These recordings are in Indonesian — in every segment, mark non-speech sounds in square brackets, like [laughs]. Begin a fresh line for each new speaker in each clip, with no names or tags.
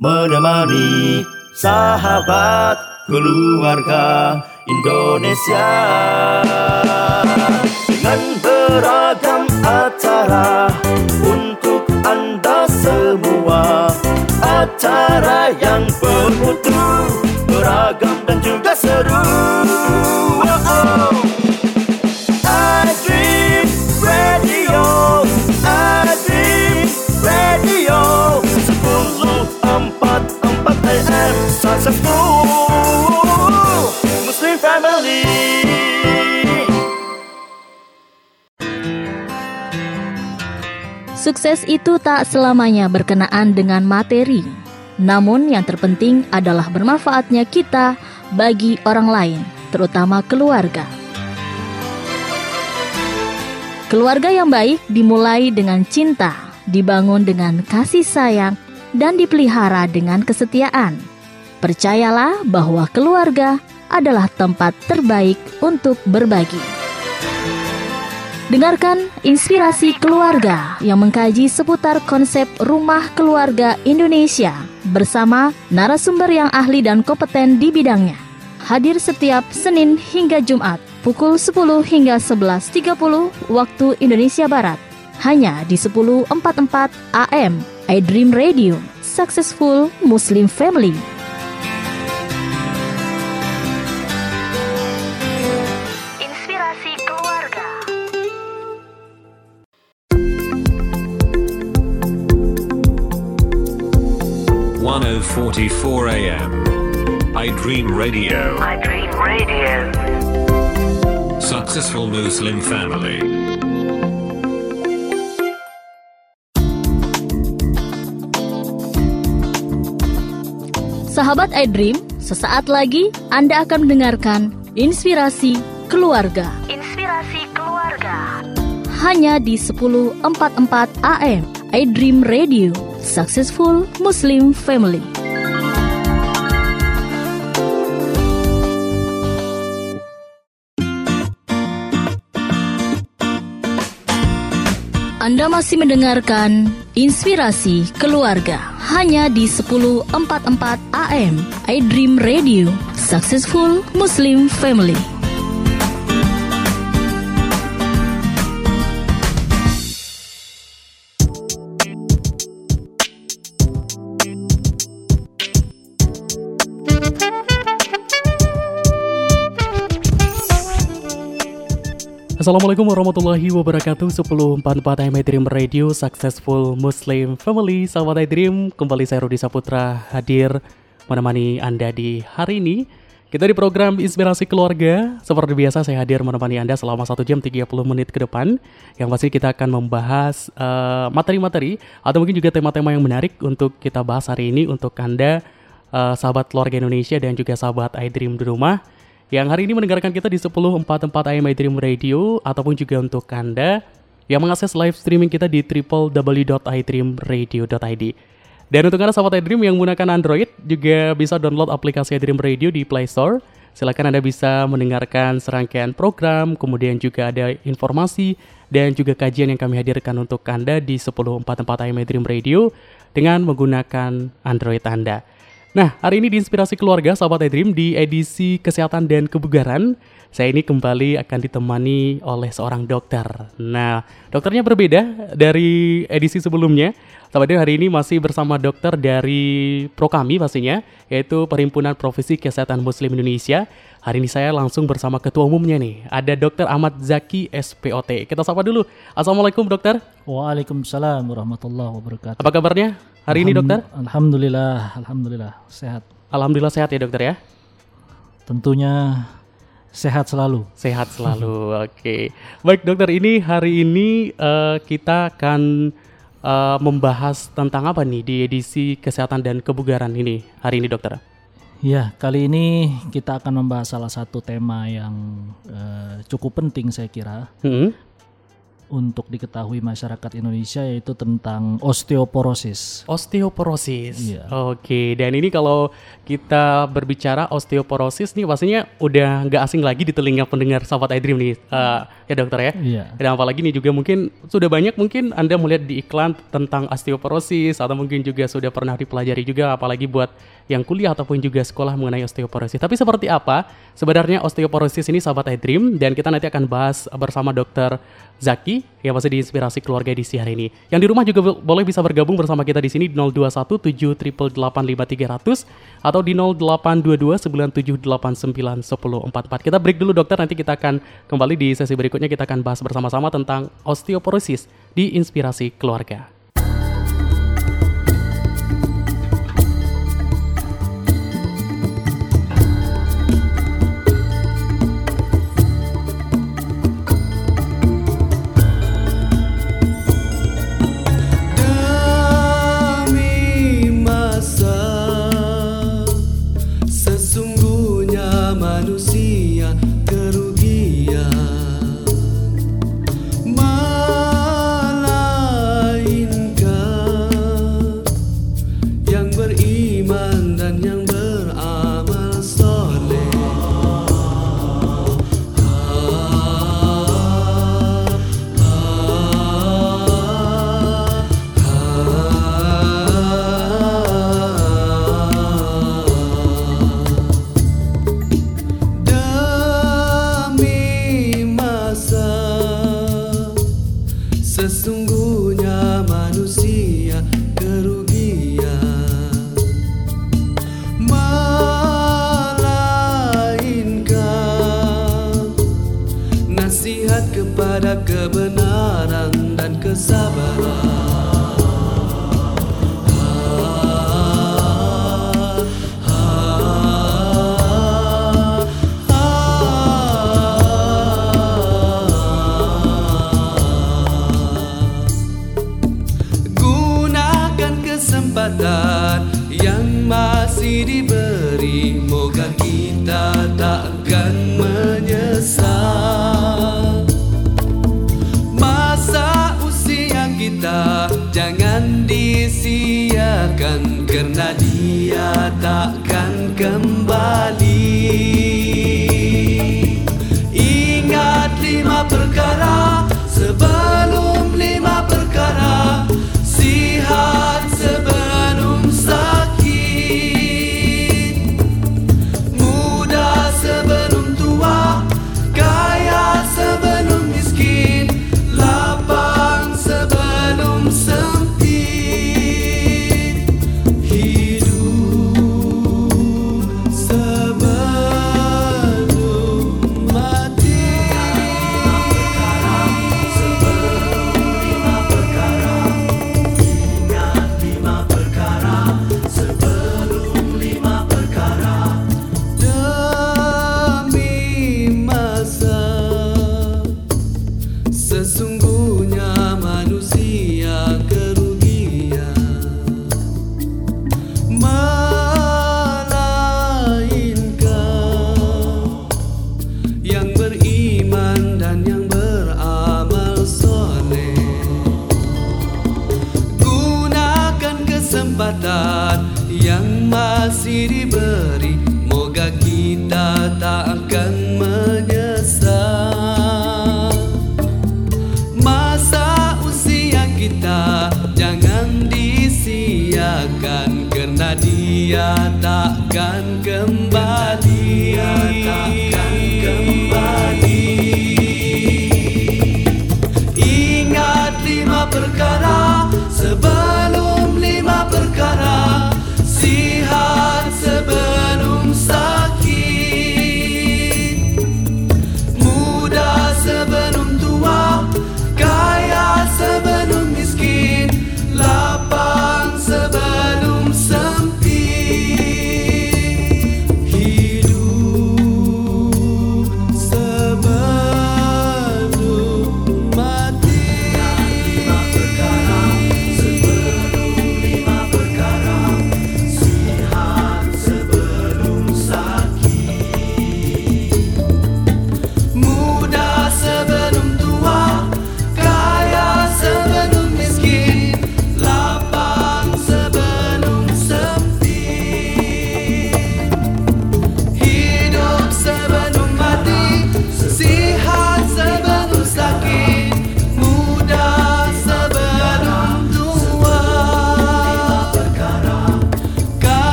menemani sahabat keluarga Indonesia. Dengan beragam acara untuk anda semua. Acara yang bermutu beragam dan juga seru. Oh, oh.
Sukses itu tak selamanya berkenaan dengan materi. Namun yang terpenting adalah bermanfaatnya kita bagi orang lain, terutama keluarga. Keluarga yang baik dimulai dengan cinta, dibangun dengan kasih sayang, dan dipelihara dengan kesetiaan. Percayalah bahwa keluarga adalah tempat terbaik untuk berbagi. Dengarkan inspirasi keluarga yang mengkaji seputar konsep rumah keluarga Indonesia bersama narasumber yang ahli dan kompeten di bidangnya. Hadir setiap Senin hingga Jumat pukul 10 hingga 11.30 waktu Indonesia Barat. Hanya di 1044 AM iDream Radio, Successful Muslim Family.
1044 AM. I Dream Radio.
I Dream Radio.
Successful Muslim family.
Sahabat iDream, sesaat lagi Anda akan mendengarkan Inspirasi Keluarga.
Inspirasi keluarga.
Hanya di 1044 AM iDream Radio, Successful Muslim Family. Anda masih mendengarkan Inspirasi Keluarga hanya di 1044 AM iDream Radio Successful Muslim Family.
Assalamualaikum warahmatullahi wabarakatuh. 1044 AM Dream Radio Successful Muslim Family. Sahabat Dream Kembali saya Rudi Saputra hadir menemani Anda di hari ini. Kita di program Inspirasi Keluarga. Seperti biasa saya hadir menemani Anda selama 1 jam 30 menit ke depan. Yang pasti kita akan membahas eh, materi-materi Atau mungkin juga tema-tema yang menarik untuk kita bahas hari ini Untuk Anda eh, sahabat keluarga Indonesia dan juga sahabat iDream di rumah yang hari ini mendengarkan kita di 1044 AM Dream Radio ataupun juga untuk Anda yang mengakses live streaming kita di www.idreamradio.id. Dan untuk Anda sahabat iDream yang menggunakan Android juga bisa download aplikasi iDream Radio di Play Store. Silakan Anda bisa mendengarkan serangkaian program, kemudian juga ada informasi dan juga kajian yang kami hadirkan untuk Anda di 1044 AM Dream Radio dengan menggunakan Android Anda. Nah, hari ini di Inspirasi Keluarga, sahabat iDream, di edisi Kesehatan dan Kebugaran, saya ini kembali akan ditemani oleh seorang dokter. Nah, dokternya berbeda dari edisi sebelumnya. Sahabat iDream, hari ini masih bersama dokter dari Prokami pastinya, yaitu Perhimpunan Profesi Kesehatan Muslim Indonesia. Hari ini saya langsung bersama ketua umumnya nih, ada Dokter Ahmad Zaki SPOT. Kita sapa dulu. Assalamualaikum dokter.
Waalaikumsalam warahmatullahi wabarakatuh.
Apa kabarnya hari ini dokter?
Alhamdulillah, alhamdulillah sehat.
Alhamdulillah sehat ya dokter ya.
Tentunya sehat selalu.
Sehat selalu. [laughs] Oke. Baik dokter, ini hari ini eh, kita akan eh, membahas tentang apa nih di edisi kesehatan dan kebugaran ini hari ini dokter?
Ya, kali ini kita akan membahas salah satu tema yang eh, cukup penting saya kira.
Hmm?
Untuk diketahui masyarakat Indonesia yaitu tentang osteoporosis.
Osteoporosis.
Iya.
Oke, dan ini kalau kita berbicara osteoporosis nih pastinya udah nggak asing lagi di telinga pendengar sahabat iDream nih, eh, ya dokter ya.
Iya.
Dan apalagi nih juga mungkin sudah banyak mungkin Anda melihat di iklan tentang osteoporosis atau mungkin juga sudah pernah dipelajari juga apalagi buat yang kuliah ataupun juga sekolah mengenai osteoporosis. Tapi seperti apa sebenarnya osteoporosis ini sahabat iDream dan kita nanti akan bahas bersama dokter Zaki yang masih diinspirasi keluarga di hari ini. Yang di rumah juga bo- boleh bisa bergabung bersama kita di sini di 0217888300 atau di 082297891044. Kita break dulu dokter, nanti kita akan kembali di sesi berikutnya kita akan bahas bersama-sama tentang osteoporosis di Inspirasi Keluarga.
Dia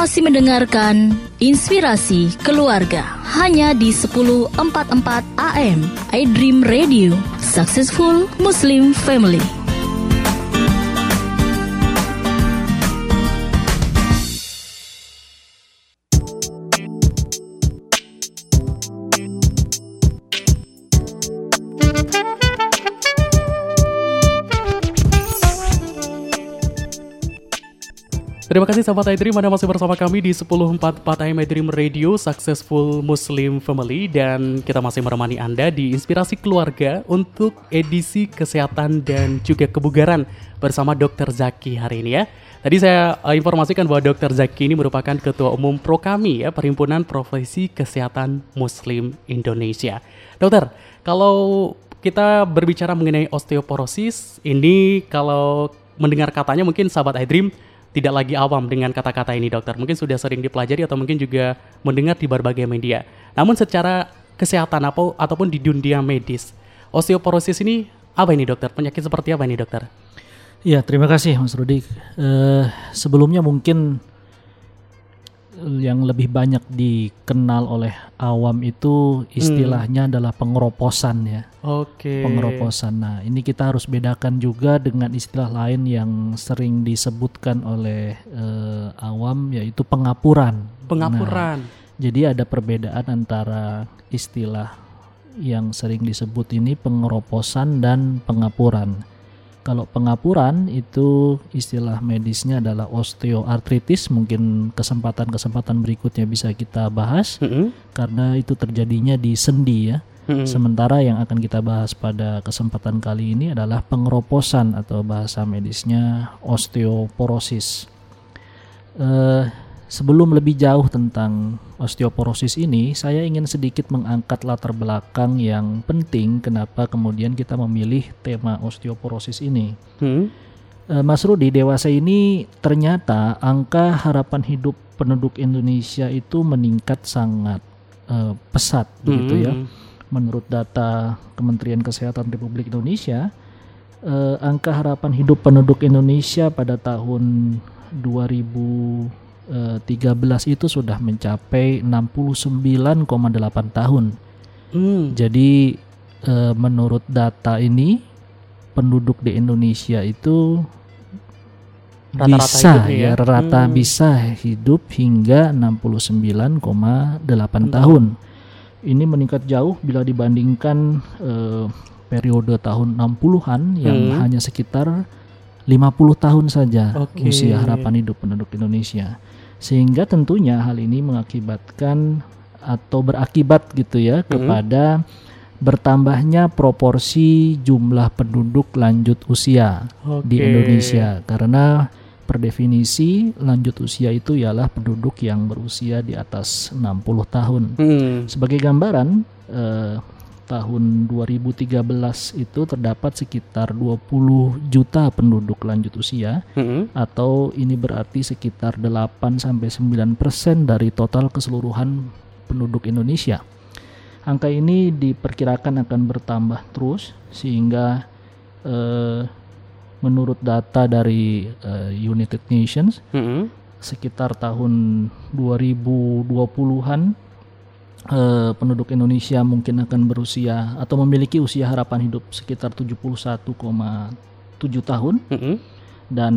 masih
mendengarkan Inspirasi Keluarga. Hanya di 1044 AM iDream Radio. Successful Muslim Family.
Terima kasih sahabat iDream Anda masih bersama kami di 1044 AM iDream Radio Successful Muslim Family dan kita masih menemani Anda di Inspirasi Keluarga untuk edisi kesehatan dan juga kebugaran bersama Dr. Zaki hari ini ya. Tadi saya uh, informasikan bahwa Dr. Zaki ini merupakan Ketua Umum Prokami ya, Perhimpunan Profesi Kesehatan Muslim Indonesia. Dokter, kalau kita berbicara mengenai osteoporosis, ini kalau mendengar katanya mungkin sahabat iDream tidak lagi awam dengan kata-kata ini dokter. Mungkin sudah sering dipelajari atau mungkin juga mendengar di berbagai media. Namun secara kesehatan apa ataupun di dunia medis, osteoporosis ini apa ini dokter? Penyakit seperti apa ini dokter?
Ya, terima kasih Mas Rudi. Eh, sebelumnya mungkin yang lebih banyak dikenal oleh awam itu istilahnya adalah pengeroposan ya.
Oke.
Pengeroposan. Nah, ini kita harus bedakan juga dengan istilah lain yang sering disebutkan oleh eh, awam yaitu pengapuran.
Pengapuran.
Nah, jadi ada perbedaan antara istilah yang sering disebut ini pengeroposan dan pengapuran. Kalau pengapuran itu istilah medisnya adalah osteoartritis, mungkin kesempatan-kesempatan berikutnya bisa kita bahas
Mm-mm.
karena itu terjadinya di sendi ya.
Mm-mm.
Sementara yang akan kita bahas pada kesempatan kali ini adalah pengeroposan atau bahasa medisnya osteoporosis. Eh, sebelum lebih jauh tentang osteoporosis ini, saya ingin sedikit mengangkat latar belakang yang penting kenapa kemudian kita memilih tema osteoporosis ini.
Hmm.
Eh, Mas Rudi, dewasa ini ternyata angka harapan hidup penduduk Indonesia itu meningkat sangat eh, pesat begitu ya.
Hmm.
Menurut data Kementerian Kesehatan Republik Indonesia, eh, angka harapan hidup penduduk Indonesia pada tahun 2013 itu sudah mencapai 69,8 tahun.
Hmm.
Jadi eh, menurut data ini penduduk di Indonesia itu
Rata-rata
bisa
hidupnya ya.
ya rata
Hmm.
bisa hidup hingga 69,8 tahun. Ini meningkat jauh bila dibandingkan eh, periode tahun 60-an yang
Hmm.
hanya sekitar 50 tahun saja
Oke.
usia harapan hidup penduduk Indonesia. Sehingga tentunya hal ini mengakibatkan atau berakibat gitu ya kepada bertambahnya proporsi jumlah penduduk lanjut usia di
Oke.
Indonesia karena per definisi lanjut usia itu ialah penduduk yang berusia di atas 60 tahun.
Hmm.
Sebagai gambaran eh, tahun 2013 itu terdapat sekitar 20 juta penduduk lanjut usia
Hmm.
atau ini berarti sekitar 8 sampai 9 persen dari total keseluruhan penduduk Indonesia. Angka ini diperkirakan akan bertambah terus sehingga eh, menurut data dari eh, United Nations
Hmm.
sekitar tahun 2020-an eh, penduduk Indonesia mungkin akan berusia atau memiliki usia harapan hidup sekitar 71,7 tahun
Hmm.
dan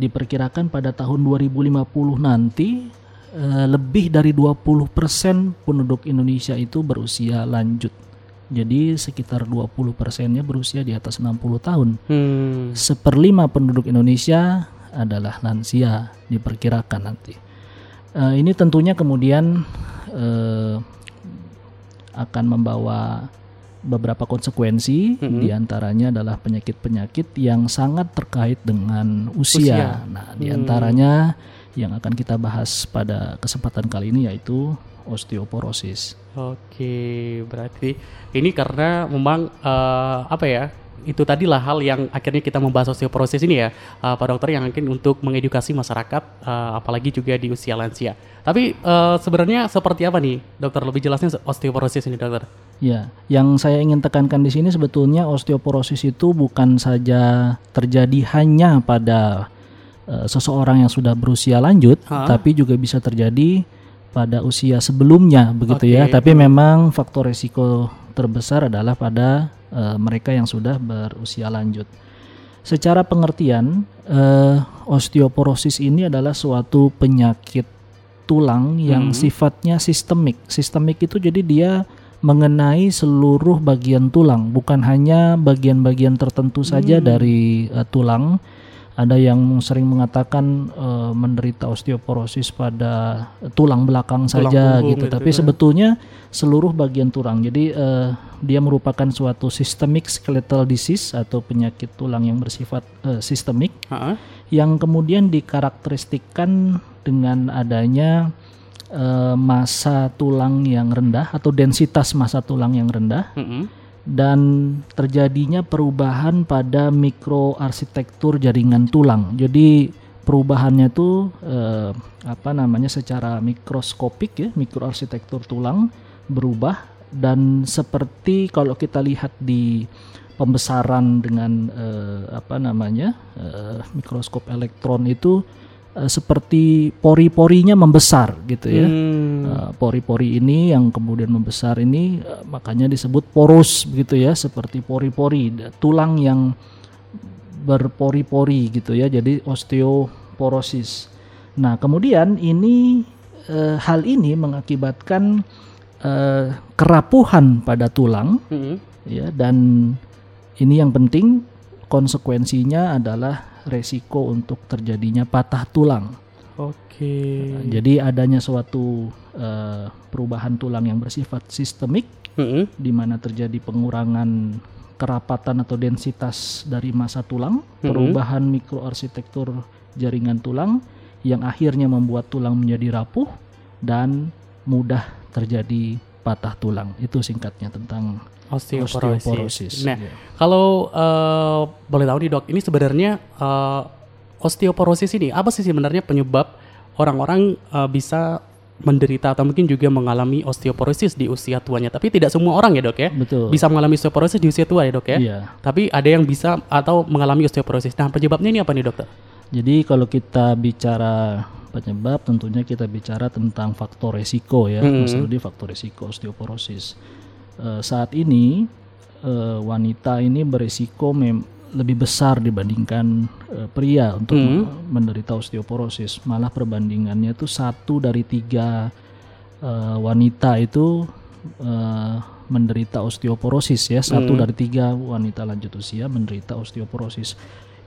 diperkirakan pada tahun 2050 nanti eh, lebih dari 20% penduduk Indonesia itu berusia lanjut. Jadi sekitar 20 persennya berusia di atas 60 tahun.
Hmm.
Seperlima penduduk Indonesia adalah lansia diperkirakan nanti. Eh, ini tentunya kemudian eh, akan membawa beberapa konsekuensi,
Mhm.
di antaranya adalah penyakit-penyakit yang sangat terkait dengan
Usia.
usia. Nah,
Hmm.
di antaranya yang akan kita bahas pada kesempatan kali ini yaitu osteoporosis.
Oke, berarti ini karena memang eh, apa ya? Itu tadilah hal yang akhirnya kita membahas osteoporosis ini ya, eh, Pak Dokter yang mungkin untuk mengedukasi masyarakat, eh, apalagi juga di usia lansia. Tapi eh, sebenarnya seperti apa nih, Dokter? Lebih jelasnya osteoporosis ini, Dokter?
Ya, yang saya ingin tekankan di sini sebetulnya osteoporosis itu bukan saja terjadi hanya pada eh, seseorang yang sudah berusia lanjut,
Hah?
tapi juga bisa terjadi pada usia sebelumnya begitu ya.
Oke.
Tapi memang faktor resiko terbesar adalah pada eh, mereka yang sudah berusia lanjut. Secara pengertian, eh, osteoporosis ini adalah suatu penyakit tulang yang
Hmm.
sifatnya sistemik. Sistemik itu jadi dia mengenai seluruh bagian tulang, bukan hanya bagian-bagian tertentu saja
Hmm.
dari eh, tulang. Ada yang sering mengatakan eh, menderita osteoporosis pada tulang belakang
Tulang
saja gitu,
gitu
tapi
ya.
sebetulnya seluruh bagian tulang. Jadi eh, dia merupakan suatu systemic skeletal disease atau penyakit tulang yang bersifat eh, sistemik yang kemudian dikarakteristikkan dengan adanya massa tulang yang rendah atau densitas massa tulang yang rendah
Mm-mm.
Dan terjadinya perubahan pada mikroarsitektur jaringan tulang. Jadi perubahannya itu eh, apa namanya secara mikroskopik ya, mikroarsitektur tulang berubah dan seperti kalau kita lihat di pembesaran dengan eh, apa namanya eh, mikroskop elektron itu seperti pori-porinya membesar gitu ya.
Hmm.
Uh, pori-pori ini yang kemudian membesar ini uh, makanya disebut porus begitu ya seperti pori-pori tulang yang berpori-pori gitu ya jadi osteoporosis. Nah kemudian ini hal ini mengakibatkan uh, kerapuhan pada tulang
Mm-mm.
ya dan ini yang penting konsekuensinya adalah resiko untuk terjadinya patah tulang.
Oke.
Jadi adanya suatu eh, perubahan tulang yang bersifat sistemik
Mm-mm.
di mana terjadi pengurangan kerapatan atau densitas dari massa tulang, perubahan mikroarsitektur jaringan tulang yang akhirnya membuat tulang menjadi rapuh dan mudah terjadi patah tulang. Itu singkatnya tentang
Osteoporosis.
osteoporosis.
Nah,
Iya.
kalau eh, boleh tahu nih dok, ini sebenarnya eh, osteoporosis ini apa sih sebenarnya penyebab orang-orang eh, bisa menderita atau mungkin juga mengalami osteoporosis di usia tuanya? Tapi tidak semua orang ya dok ya,
Betul.
bisa mengalami osteoporosis di usia tua ya dok ya.
Iya.
Tapi ada yang bisa atau mengalami osteoporosis. Nah, penyebabnya ini apa nih dokter?
Jadi kalau kita bicara penyebab tentunya kita bicara tentang faktor resiko ya,
Mhm.
Mas Rudi faktor resiko osteoporosis. Eh, saat ini eh, wanita ini beresiko mem- lebih besar dibandingkan eh, pria untuk
Mhm.
menderita osteoporosis. Malah perbandingannya itu satu dari tiga eh, wanita itu eh, menderita osteoporosis ya, satu
Mhm.
dari tiga wanita lanjut usia menderita osteoporosis.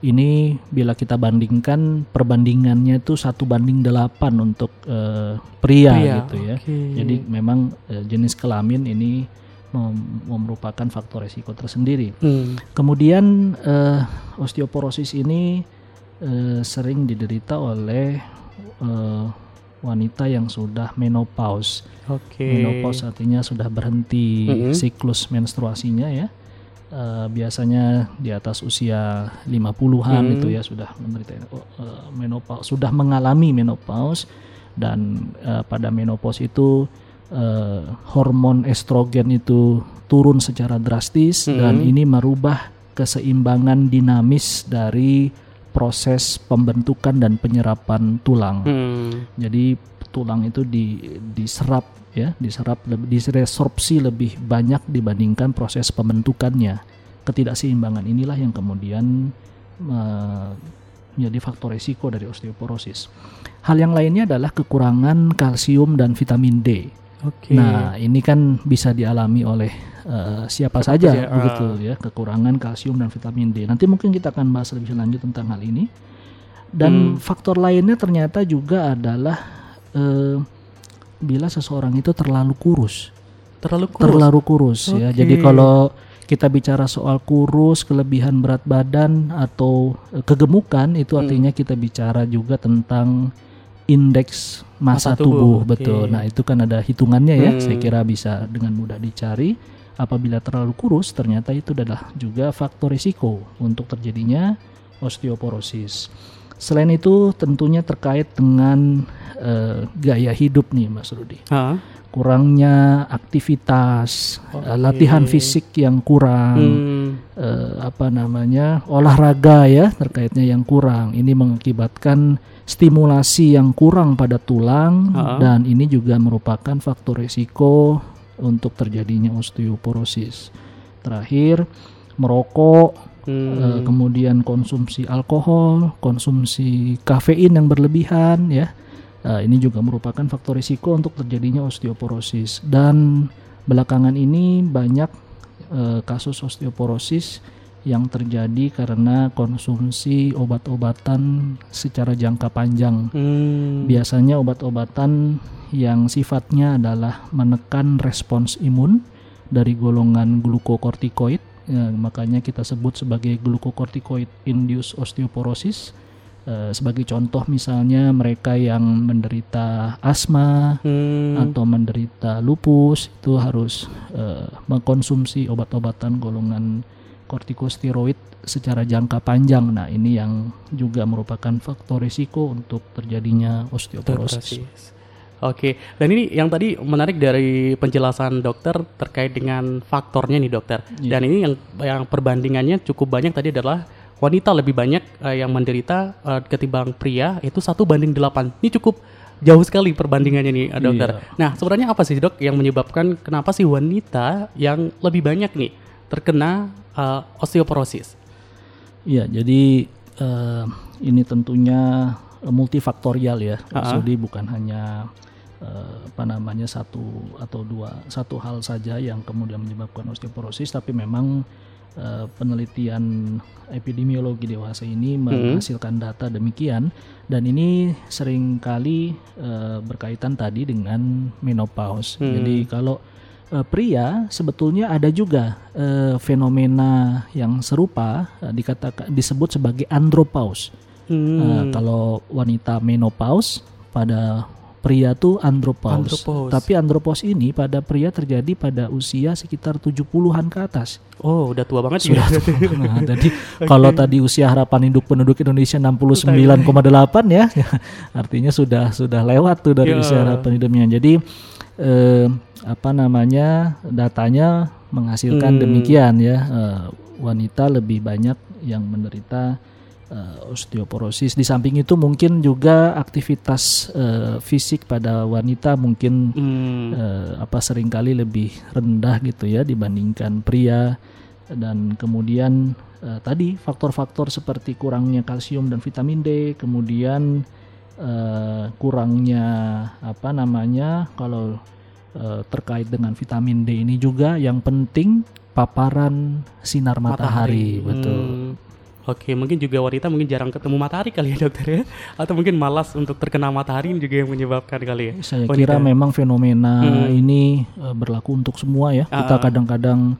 Ini bila kita bandingkan perbandingannya itu satu banding delapan untuk eh, pria,
Pria,
gitu ya.
oke.
Jadi memang eh, jenis kelamin ini merupakan faktor resiko tersendiri.
Hmm.
Kemudian eh, osteoporosis ini eh, sering diderita oleh eh, wanita yang sudah menopause.
Oke.
Menopause artinya sudah berhenti
Mhm.
siklus menstruasinya ya. Eh, biasanya di atas usia 50-an
Mhm.
itu ya sudah menderita eh, menopause, sudah mengalami menopause dan eh, pada menopause itu eh, hormon estrogen itu turun secara drastis
Mhm.
dan ini merubah keseimbangan dinamis dari proses pembentukan dan penyerapan tulang.
Hmm.
Jadi tulang itu di, diserap ya, diserap lebih diresorpsi lebih banyak dibandingkan proses pembentukannya. Ketidakseimbangan inilah yang kemudian menjadi faktor risiko dari osteoporosis. Hal yang lainnya adalah kekurangan kalsium dan vitamin D.
Oke.
Nah, ini kan bisa dialami oleh eh, siapa saja
saja,
begitu ya, kekurangan kalsium dan vitamin D. Nanti mungkin kita akan bahas lebih lanjut tentang hal ini. Dan
Hmm.
faktor lainnya ternyata juga adalah eh, bila seseorang itu terlalu kurus,
terlalu kurus.
terlalu kurus ya.
Oke.
Jadi kalau kita bicara soal kurus, kelebihan berat badan atau eh, kegemukan itu
Hmm.
artinya kita bicara juga tentang indeks massa,
Massa tubuh,
tubuh, betul. Nah, itu kan ada hitungannya ya.
Hmm.
Saya kira bisa dengan mudah dicari. Apabila terlalu kurus, ternyata itu adalah juga faktor risiko untuk terjadinya osteoporosis. Selain itu tentunya terkait dengan eh, gaya hidup nih Mas Rudi. Kurangnya aktivitas, eh, latihan fisik yang kurang,
Hmm.
eh, apa namanya olahraga ya terkaitnya yang kurang. Ini mengakibatkan stimulasi yang kurang pada tulang
Ha-ha.
dan ini juga merupakan faktor risiko untuk terjadinya osteoporosis. Terakhir merokok,
Hmm.
eh, kemudian konsumsi alkohol, konsumsi kafein yang berlebihan ya. Eh, ini juga merupakan faktor risiko untuk terjadinya osteoporosis dan belakangan ini banyak eh, kasus osteoporosis yang terjadi karena konsumsi obat-obatan secara jangka panjang.
Hmm.
Biasanya obat-obatan yang sifatnya adalah menekan respons imun dari golongan glukokortikoid, ya, makanya kita sebut sebagai glukokortikoid induced osteoporosis. Eh, sebagai contoh misalnya mereka yang menderita asma
Hmm.
atau menderita lupus itu harus eh, mengkonsumsi obat-obatan golongan kortikosteroid secara jangka panjang. Nah, ini yang juga merupakan faktor risiko untuk terjadinya osteoporosis.
Osteoporosis. Oke, dan ini yang tadi menarik dari penjelasan dokter terkait dengan faktornya nih dokter.
Iya.
Dan ini yang yang perbandingannya cukup banyak tadi adalah wanita lebih banyak eh, yang menderita eh, ketimbang pria itu satu banding delapan. Ini cukup jauh sekali perbandingannya nih eh, dokter.
Iya.
Nah sebenarnya apa sih dok yang menyebabkan kenapa sih wanita yang lebih banyak nih terkena eh, osteoporosis?
Iya, jadi eh, ini tentunya multifaktorial ya.
Ah.
Jadi bukan hanya apa namanya satu atau dua satu hal saja yang kemudian menyebabkan osteoporosis, tapi memang eh, penelitian epidemiologi dewasa ini menghasilkan data demikian dan ini sering kali eh, berkaitan tadi dengan menopause. Jadi kalau eh, pria sebetulnya ada juga eh, fenomena yang serupa eh, dikatakan disebut sebagai andropause.
Hmm.
Eh, kalau wanita menopause pada pria tuh andropause.
Andropause.
Tapi andropause ini pada pria terjadi pada usia sekitar 70-an ke atas.
Oh udah tua banget
Sudah
ya.
tua. [laughs] Nah, jadi kalau tadi usia harapan hidup penduduk Indonesia 69,8 ya, [laughs] artinya sudah sudah lewat tuh dari
Ya.
usia harapan hidupnya. Jadi eh, apa namanya datanya menghasilkan
Hmm.
demikian ya, eh, wanita lebih banyak yang menderita eh, osteoporosis. Di samping itu mungkin juga aktivitas eh, fisik pada wanita mungkin
Hmm.
eh, apa sering kali lebih rendah gitu ya dibandingkan pria dan kemudian eh, tadi faktor-faktor seperti kurangnya kalsium dan vitamin D kemudian eh, kurangnya apa namanya kalau terkait dengan vitamin D ini juga yang penting paparan sinar matahari, betul
Hmm. Oke, mungkin juga wanita mungkin jarang ketemu matahari kali ya dokter ya, atau mungkin malas untuk terkena matahari ini juga yang menyebabkan kali ya.
Saya
Wanita.
kira memang fenomena
Hmm.
ini eh, berlaku untuk semua ya. Kita
Ah,
kadang-kadang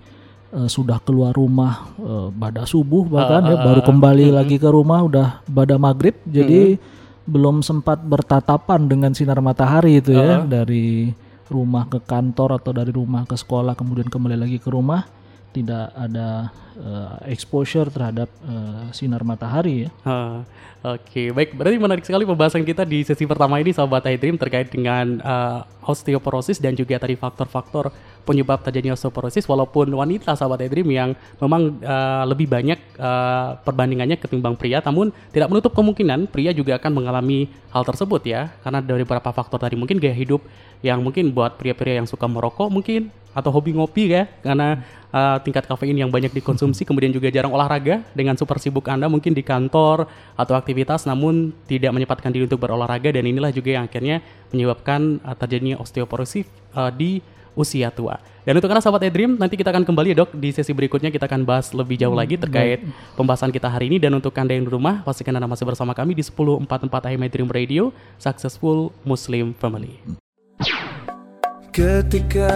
eh, sudah keluar rumah eh, pada subuh bahkan
Ah,
ya
ah,
baru kembali
Hmm.
lagi ke rumah udah pada maghrib. Jadi belum sempat bertatapan dengan sinar matahari itu
Ah.
ya dari rumah ke kantor atau dari rumah ke sekolah kemudian kembali lagi ke rumah tidak ada eh, exposure terhadap eh, sinar matahari ya.
Oke, baik. Berarti menarik sekali pembahasan kita di sesi pertama ini, sahabat iDream, terkait dengan eh, osteoporosis dan juga tadi faktor-faktor penyebab terjadinya osteoporosis. Walaupun wanita, sahabat iDream, yang memang eh, lebih banyak eh, perbandingannya ketimbang pria, namun tidak menutup kemungkinan pria juga akan mengalami hal tersebut ya, karena dari beberapa faktor tadi mungkin gaya hidup yang mungkin buat pria-pria yang suka merokok mungkin atau hobi ngopi ya, karena eh, tingkat kafein yang banyak dikonsumsi, kemudian juga jarang olahraga dengan super sibuk Anda mungkin di kantor atau aktivitas namun tidak menyempatkan diri untuk berolahraga dan inilah juga yang akhirnya menyebabkan uh, terjadinya osteoporosis uh, di usia tua. Dan untuk Anda sahabat eDream, nanti kita akan kembali ya dok di sesi berikutnya kita akan bahas lebih jauh lagi terkait pembahasan kita hari ini dan untuk Anda yang di rumah pastikan Anda masih bersama kami di 1044 AM Dream Radio Successful Muslim Family.
Ketika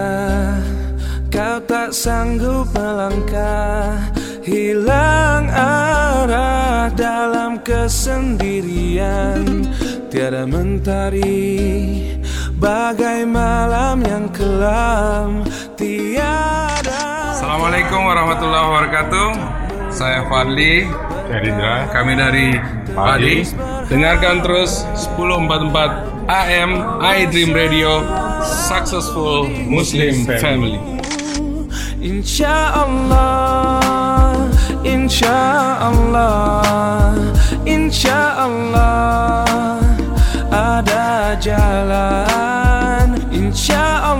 kau tak sanggup melangkah Hilang arah dalam kesendirian Tiada mentari Bagai malam yang kelam Tiada
Assalamualaikum warahmatullahi wabarakatuh. Saya Fadli Herindra. Kami dari Padi. Dengarkan terus 1044 AM iDream Radio Successful Muslim Family.
Insya Allah, Insya Allah, Insya Allah ada jalan. Insya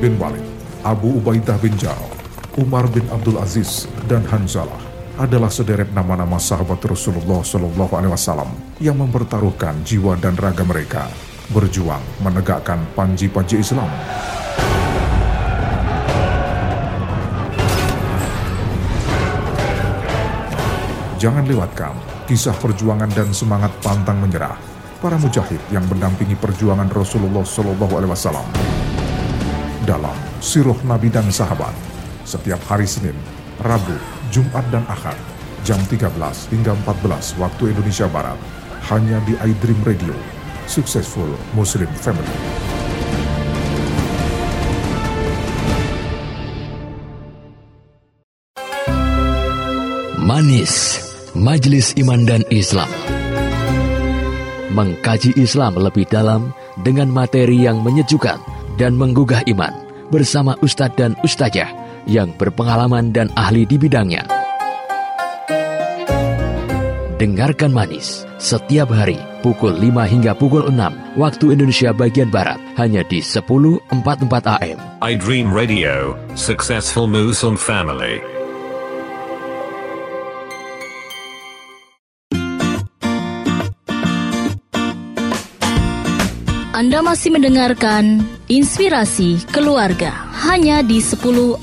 bin Walid, Abu Ubaidah bin Jarrah, Umar bin Abdul Aziz, dan Hanzalah adalah sederet nama-nama sahabat Rasulullah Shallallahu Alaihi Wasallam yang mempertaruhkan jiwa dan raga mereka berjuang menegakkan panji-panji Islam. Jangan lewatkan kisah perjuangan dan semangat pantang menyerah para mujahid yang mendampingi perjuangan Rasulullah Shallallahu Alaihi Wasallam dalam Sirah Nabi dan Sahabat setiap hari Senin, Rabu, Jumat dan Ahad jam 13 hingga 14 waktu Indonesia Barat hanya di iDream Radio Successful Muslim Family.
Manis, Majelis Iman dan Islam. Mengkaji Islam lebih dalam dengan materi yang menyejukkan dan menggugah iman bersama Ustadz dan Ustazah yang berpengalaman dan ahli di bidangnya. Dengarkan Manis setiap hari pukul 5 hingga pukul 6 waktu Indonesia bagian Barat hanya di 10.44 AM.
iDream Radio, Successful Muslim Family.
Anda masih mendengarkan Inspirasi Keluarga hanya di 1044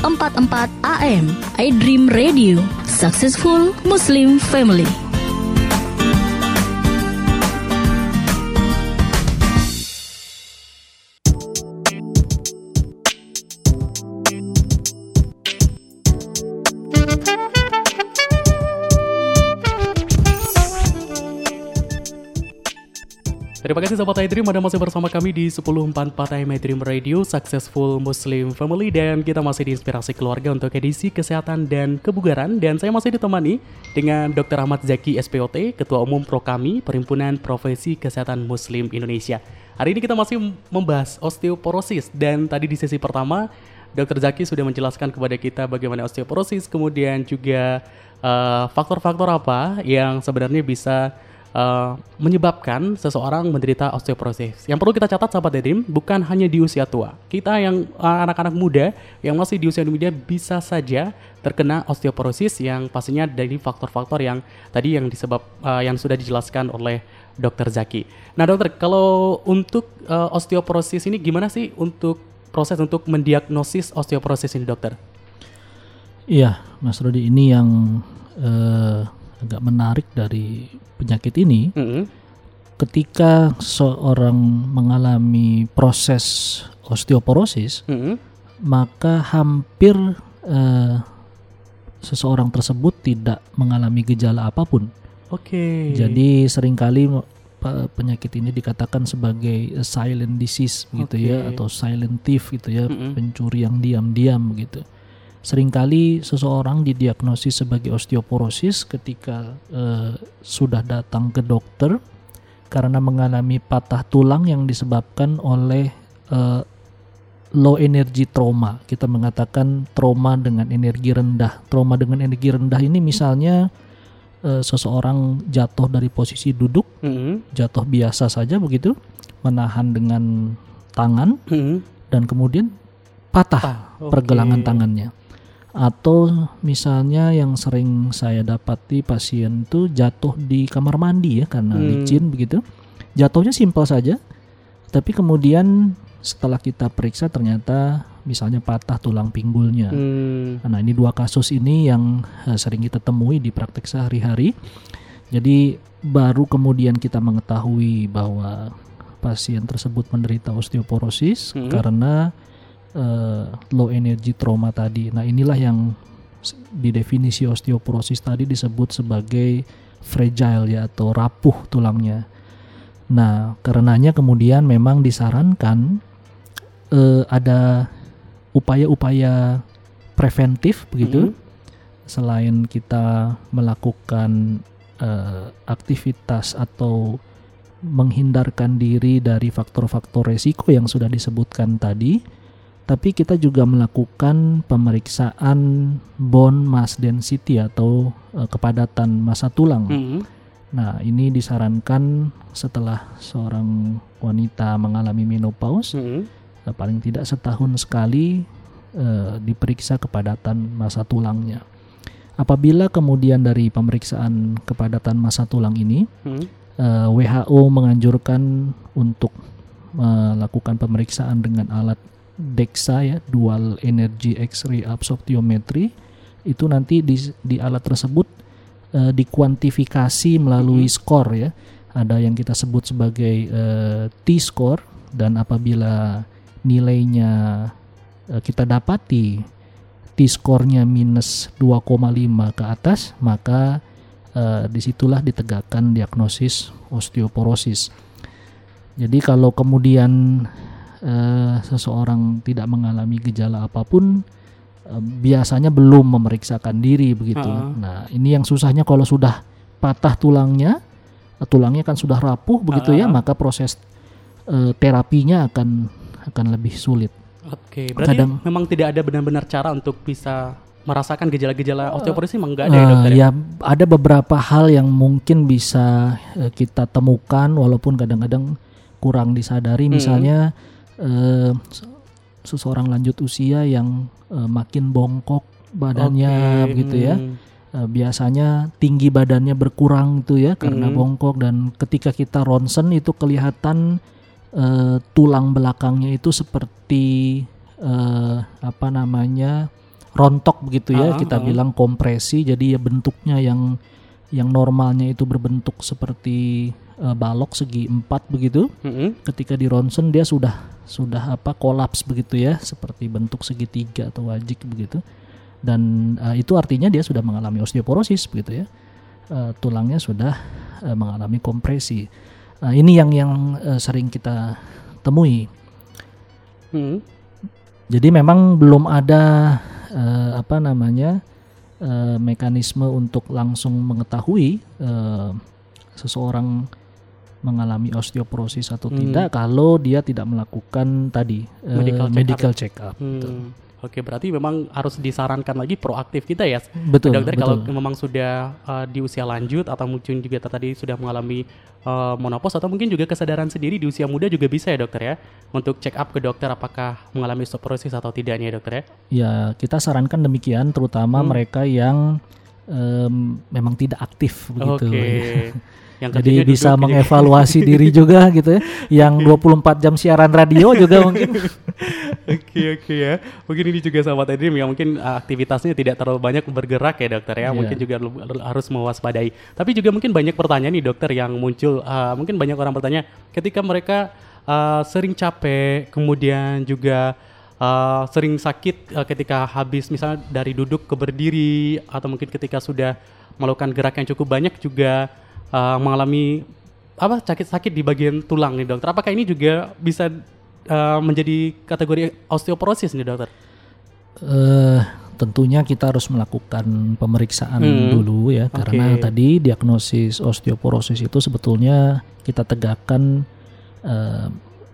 AM iDream Radio Successful Muslim Family.
Terima kasih Sobat iDream Anda masih bersama kami di 1044 AM iDream Radio Successful Muslim Family Dan kita masih di Inspirasi Keluarga untuk edisi Kesehatan dan Kebugaran Dan saya masih ditemani dengan Dr. Ahmad Zaki SPOT Ketua Umum Prokami Perhimpunan Profesi Kesehatan Muslim Indonesia Hari ini kita masih membahas osteoporosis Dan tadi di sesi pertama Dr. Zaki sudah menjelaskan kepada kita bagaimana osteoporosis Kemudian juga eh, faktor-faktor apa yang sebenarnya bisa uh, menyebabkan seseorang menderita osteoporosis. Yang perlu kita catat sahabat Dedim, bukan hanya di usia tua. Kita yang uh, anak-anak muda yang masih di usia muda bisa saja terkena osteoporosis yang pastinya dari faktor-faktor yang tadi yang disebab uh, yang sudah dijelaskan oleh Dokter Zaki. Nah, dokter, kalau untuk uh, osteoporosis ini gimana sih untuk proses untuk mendiagnosis osteoporosis ini, dokter?
Iya, Mas Rudi ini yang eh, agak menarik dari penyakit ini.
Mm-hmm.
Ketika seorang mengalami proses osteoporosis,
Mm-hmm.
maka hampir eh, seseorang tersebut tidak mengalami gejala apa pun.
Oke.
Jadi sering kali pe- penyakit ini dikatakan sebagai silent disease gitu ya
Oke.
atau silent thief gitu ya,
Mm-mm.
pencuri yang diam-diam gitu. Seringkali seseorang didiagnosis sebagai osteoporosis ketika eh, sudah datang ke dokter karena mengalami patah tulang yang disebabkan oleh eh, low energy trauma. Kita mengatakan trauma dengan energi rendah. Trauma dengan energi rendah ini misalnya eh, seseorang jatuh dari posisi duduk,
Mm-hmm.
jatuh biasa saja begitu, menahan dengan tangan
Mm-hmm.
dan kemudian patah
Ah, oke.
pergelangan tangannya. Atau misalnya yang sering saya dapati pasien tuh jatuh di kamar mandi ya karena
Hmm.
licin begitu. Jatuhnya simpel saja, tapi kemudian setelah kita periksa ternyata misalnya patah tulang pinggulnya.
Hmm.
Nah, ini dua kasus ini yang eh, sering kita temui di praktek sehari-hari. Jadi baru kemudian kita mengetahui bahwa pasien tersebut menderita osteoporosis
Hmm.
karena eh, low energy trauma tadi. Nah, inilah yang di definisi osteoporosis tadi disebut sebagai fragile ya atau rapuh tulangnya. Nah, karenanya kemudian memang disarankan eh, ada upaya-upaya preventif begitu.
Mhm.
Selain kita melakukan eh, aktivitas atau menghindarkan diri dari faktor-faktor resiko yang sudah disebutkan tadi, tapi kita juga melakukan pemeriksaan bone mass density atau eh, kepadatan massa tulang.
Mhm.
Nah, ini disarankan setelah seorang wanita mengalami menopause,
Mhm.
eh, paling tidak setahun sekali eh, diperiksa kepadatan massa tulangnya. Apabila kemudian dari pemeriksaan kepadatan massa tulang ini,
Mhm.
eh, WHO menganjurkan untuk melakukan pemeriksaan dengan alat DEXA ya, Dual Energy X-ray Absorptiometry. Itu nanti di, di alat tersebut eh, dikuantifikasi melalui skor ya. Ada yang kita sebut sebagai eh, T-score dan apabila nilainya eh, kita dapati T-skornya minus 2,5 ke atas, maka eh, di situlah ditegakkan diagnosis osteoporosis. Jadi kalau kemudian eh, seseorang tidak mengalami gejala apa pun, eh, biasanya belum memeriksakan diri begitu.
Ah.
Nah ini yang susahnya kalau sudah patah tulangnya, eh, tulangnya kan sudah rapuh begitu ya,
Ah.
maka proses eh, terapinya akan akan lebih sulit.
Oke, berarti
Kadang-
memang tidak ada benar-benar cara untuk bisa merasakan gejala-gejala osteoporosis memang enggak ada ya
Eh,
dokter ya?
ya ada beberapa hal yang mungkin bisa kita temukan walaupun kadang-kadang kurang disadari
Hmm.
misalnya eh, se- seseorang lanjut usia yang eh, makin bongkok badannya
Oke,
begitu ya. Eh, biasanya tinggi badannya berkurang itu ya karena
Hmm.
bongkok dan ketika kita ronsen itu kelihatan eh, tulang belakangnya itu seperti eh, apa namanya rontok begitu ya
Ah,
kita
ah.
bilang kompresi jadi ya bentuknya yang yang normalnya itu berbentuk seperti eh, balok segi empat begitu.
Mhm.
ketika di ronsen dia sudah sudah apa kolaps begitu ya seperti bentuk segitiga atau wajik begitu. Dan eh, itu artinya dia sudah mengalami osteoporosis begitu ya. Eh, tulangnya sudah eh, mengalami kompresi. Nah, ini yang yang eh, sering kita temui.
Mhm.
jadi memang belum ada eh, apa namanya eh, mekanisme untuk langsung mengetahui eh, seseorang mengalami osteoporosis atau
Hmm.
tidak kalau dia tidak melakukan tadi eh,
Medical check-up.
medical check up.
Hmm. Oke, berarti memang harus disarankan lagi proaktif kita ya,
Betul,
dokter.
betul.
Kalau memang sudah uh, di usia lanjut atau mungkin juga tadi sudah mengalami uh, menopause atau mungkin juga kesadaran sendiri di usia muda juga bisa ya dokter ya, untuk check up ke dokter apakah mengalami osteoporosis atau tidaknya ya dokter ya.
Ya, kita sarankan demikian terutama
Hmm.
mereka yang em, memang tidak aktif begitu.
Oke. [laughs] Yang
Jadi bisa
duduk,
mengevaluasi diri [laughs] juga gitu ya. Yang 24 jam siaran radio juga [laughs] mungkin.
Oke oke ya. Mungkin ini juga sahabat Edrim yang mungkin uh, aktivitasnya tidak terlalu banyak bergerak ya dokter ya.
Iya.
Mungkin juga harus mewaspadai. Tapi juga mungkin banyak pertanyaan nih dokter yang muncul. Uh, mungkin banyak orang bertanya ketika mereka uh, sering capek, kemudian juga uh, sering sakit uh, ketika habis misalnya dari duduk ke berdiri atau mungkin ketika sudah melakukan gerak yang cukup banyak juga uh, mengalami apa sakit-sakit di bagian tulang nih dokter. Apakah ini juga bisa uh, menjadi kategori osteoporosis nih dokter?
eh tentunya kita harus melakukan pemeriksaan
Hmm.
dulu ya karena
Oke.
tadi diagnosis osteoporosis itu sebetulnya kita tegakkan eh,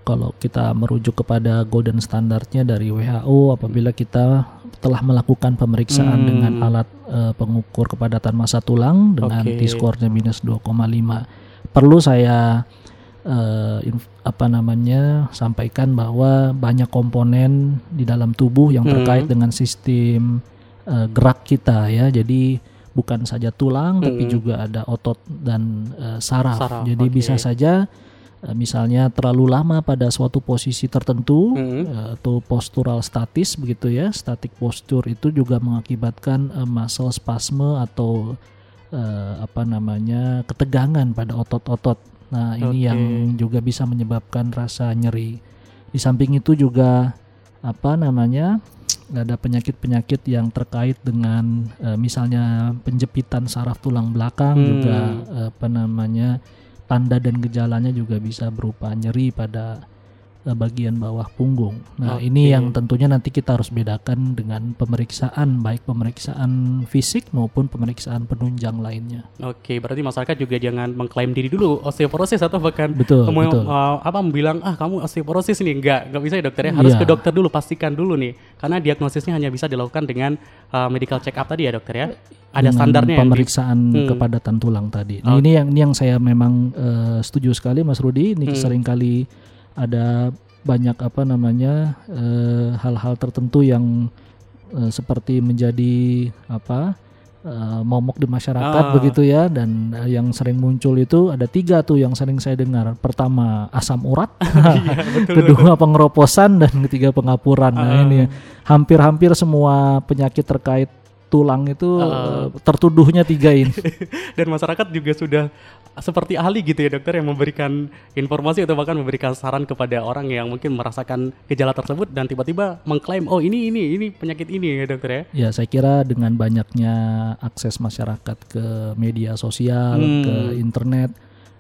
kalau kita merujuk kepada golden standardnya dari WHO apabila kita telah melakukan pemeriksaan
Hmm.
dengan alat eh, pengukur kepadatan massa tulang dengan
Oke.
T-score-nya minus 2,5 perlu saya eh, inf- apa namanya sampaikan bahwa banyak komponen di dalam tubuh yang
Hmm.
terkait dengan sistem eh, gerak kita ya jadi bukan saja tulang tapi
Hmm.
juga ada otot dan eh, saraf.
Saraf,
jadi
oke.
bisa saja misalnya terlalu lama pada suatu posisi tertentu
Hmm.
eh, atau postural statis begitu ya static posture itu juga mengakibatkan eh, muscle spasme atau eh, apa namanya ketegangan pada otot-otot. Nah ini yang juga bisa menyebabkan rasa nyeri. Di samping itu juga apa namanya ada penyakit-penyakit yang terkait dengan eh, misalnya penjepitan saraf tulang belakang
Hmm.
juga eh, apa namanya tanda dan gejalanya juga bisa berupa nyeri pada bagian bawah punggung. Nah, ini
Oke.
yang tentunya nanti kita harus bedakan dengan pemeriksaan baik pemeriksaan fisik maupun pemeriksaan penunjang lainnya.
Oke, berarti masyarakat juga jangan mengklaim diri dulu osteoporosis atau bahkan
Betul,
mau-
betul.
uh, apa bilang ah kamu osteoporosis nih enggak enggak bisa ya dokter ya harus
Iya.
ke dokter dulu pastikan dulu nih karena diagnosisnya hanya bisa dilakukan dengan uh, medical check up tadi ya dokter ya ada
dengan
standarnya di-
pemeriksaan
Hmm.
kepadatan tulang tadi. Nah, ini yang ini yang saya memang eh, setuju sekali Mas Rudi. Ini
Hmm.
sering kali ada banyak apa namanya eh, hal-hal tertentu yang eh, seperti menjadi apa eh, momok di masyarakat
Ah.
begitu ya dan yang sering muncul itu ada tiga tuh yang sering saya dengar. Pertama asam urat, [laughs] kedua pengeroposan dan ketiga pengapuran. Nah
Ah.
ini hampir-hampir semua penyakit terkait tulang itu eh, tertuduhnya tiga ini. [laughs]
dan masyarakat juga sudah seperti ahli gitu ya dokter yang memberikan informasi atau bahkan memberikan saran kepada orang yang mungkin merasakan gejala tersebut dan tiba-tiba mengklaim oh ini ini ini penyakit ini ya dokter ya
Ya, saya kira dengan banyaknya akses masyarakat ke media sosial,
Hmm.
ke internet,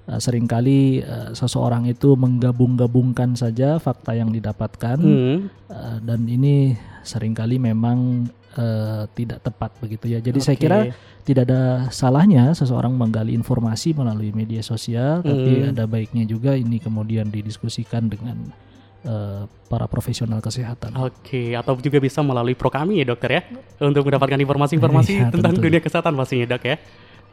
eh, sering kali eh, seseorang itu menggabung-gabungkan saja fakta yang didapatkan
Hmm.
eh, dan ini sering kali memang eh, tidak tepat begitu ya. Jadi saya
Oke.
kira tidak ada salahnya seseorang menggali informasi melalui media sosial, tapi
Hmm.
ada baiknya juga ini kemudian didiskusikan dengan eh, para profesional kesehatan.
Oke, atau juga bisa melalui pro kami ya dokter ya untuk mendapatkan informasi-informasi [laughs]
Iya,
tentang
tentu.
dunia kesehatan pastinya dok ya.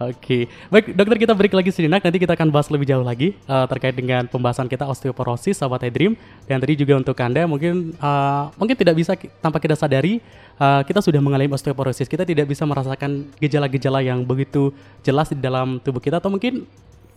Oke, baik dokter kita break lagi sejenak nanti kita akan bahas lebih jauh lagi eh, terkait dengan pembahasan kita osteoporosis sahabat iDream dan tadi juga untuk anda mungkin eh, mungkin tidak bisa tanpa kita sadari eh, kita sudah mengalami osteoporosis kita tidak bisa merasakan gejala-gejala yang begitu jelas di dalam tubuh kita atau mungkin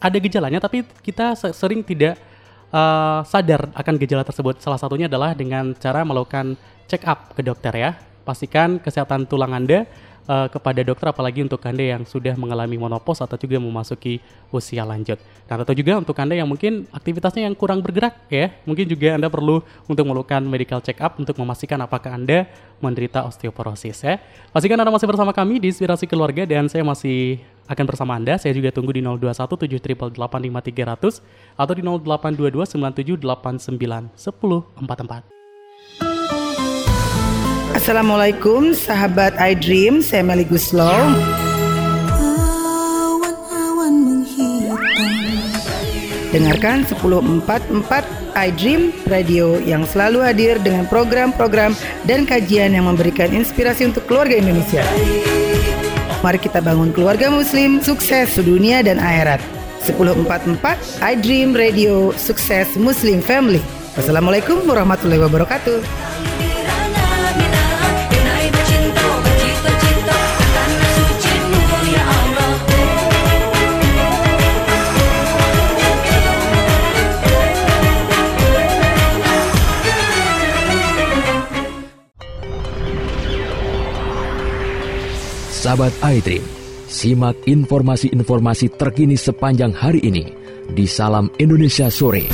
ada gejalanya tapi kita se- sering tidak eh, sadar akan gejala tersebut. Salah satunya adalah dengan cara melakukan check up ke dokter ya. Pastikan kesehatan tulang Anda eh, kepada dokter apalagi untuk Anda yang sudah mengalami menopause atau juga memasuki usia lanjut. Dan atau juga untuk Anda yang mungkin aktivitasnya yang kurang bergerak ya, mungkin juga Anda perlu untuk melakukan medical check up untuk memastikan apakah Anda menderita osteoporosis ya. Pastikan Anda masih bersama kami di Inspirasi Keluarga dan saya masih akan bersama Anda. Saya juga tunggu di 0217885300 atau di 082297891044.
Assalamualaikum sahabat iDream, saya Meli Guslow. Dengarkan 1044 iDream Radio yang selalu hadir dengan program-program dan kajian yang memberikan inspirasi untuk keluarga Indonesia. Mari kita bangun keluarga muslim sukses sedunia dan akhirat. 1044 iDream Radio Sukses Muslim Family. Wassalamualaikum warahmatullahi wabarakatuh.
Sahabat iDream, simak informasi-informasi terkini sepanjang hari ini di Salam Indonesia Sore.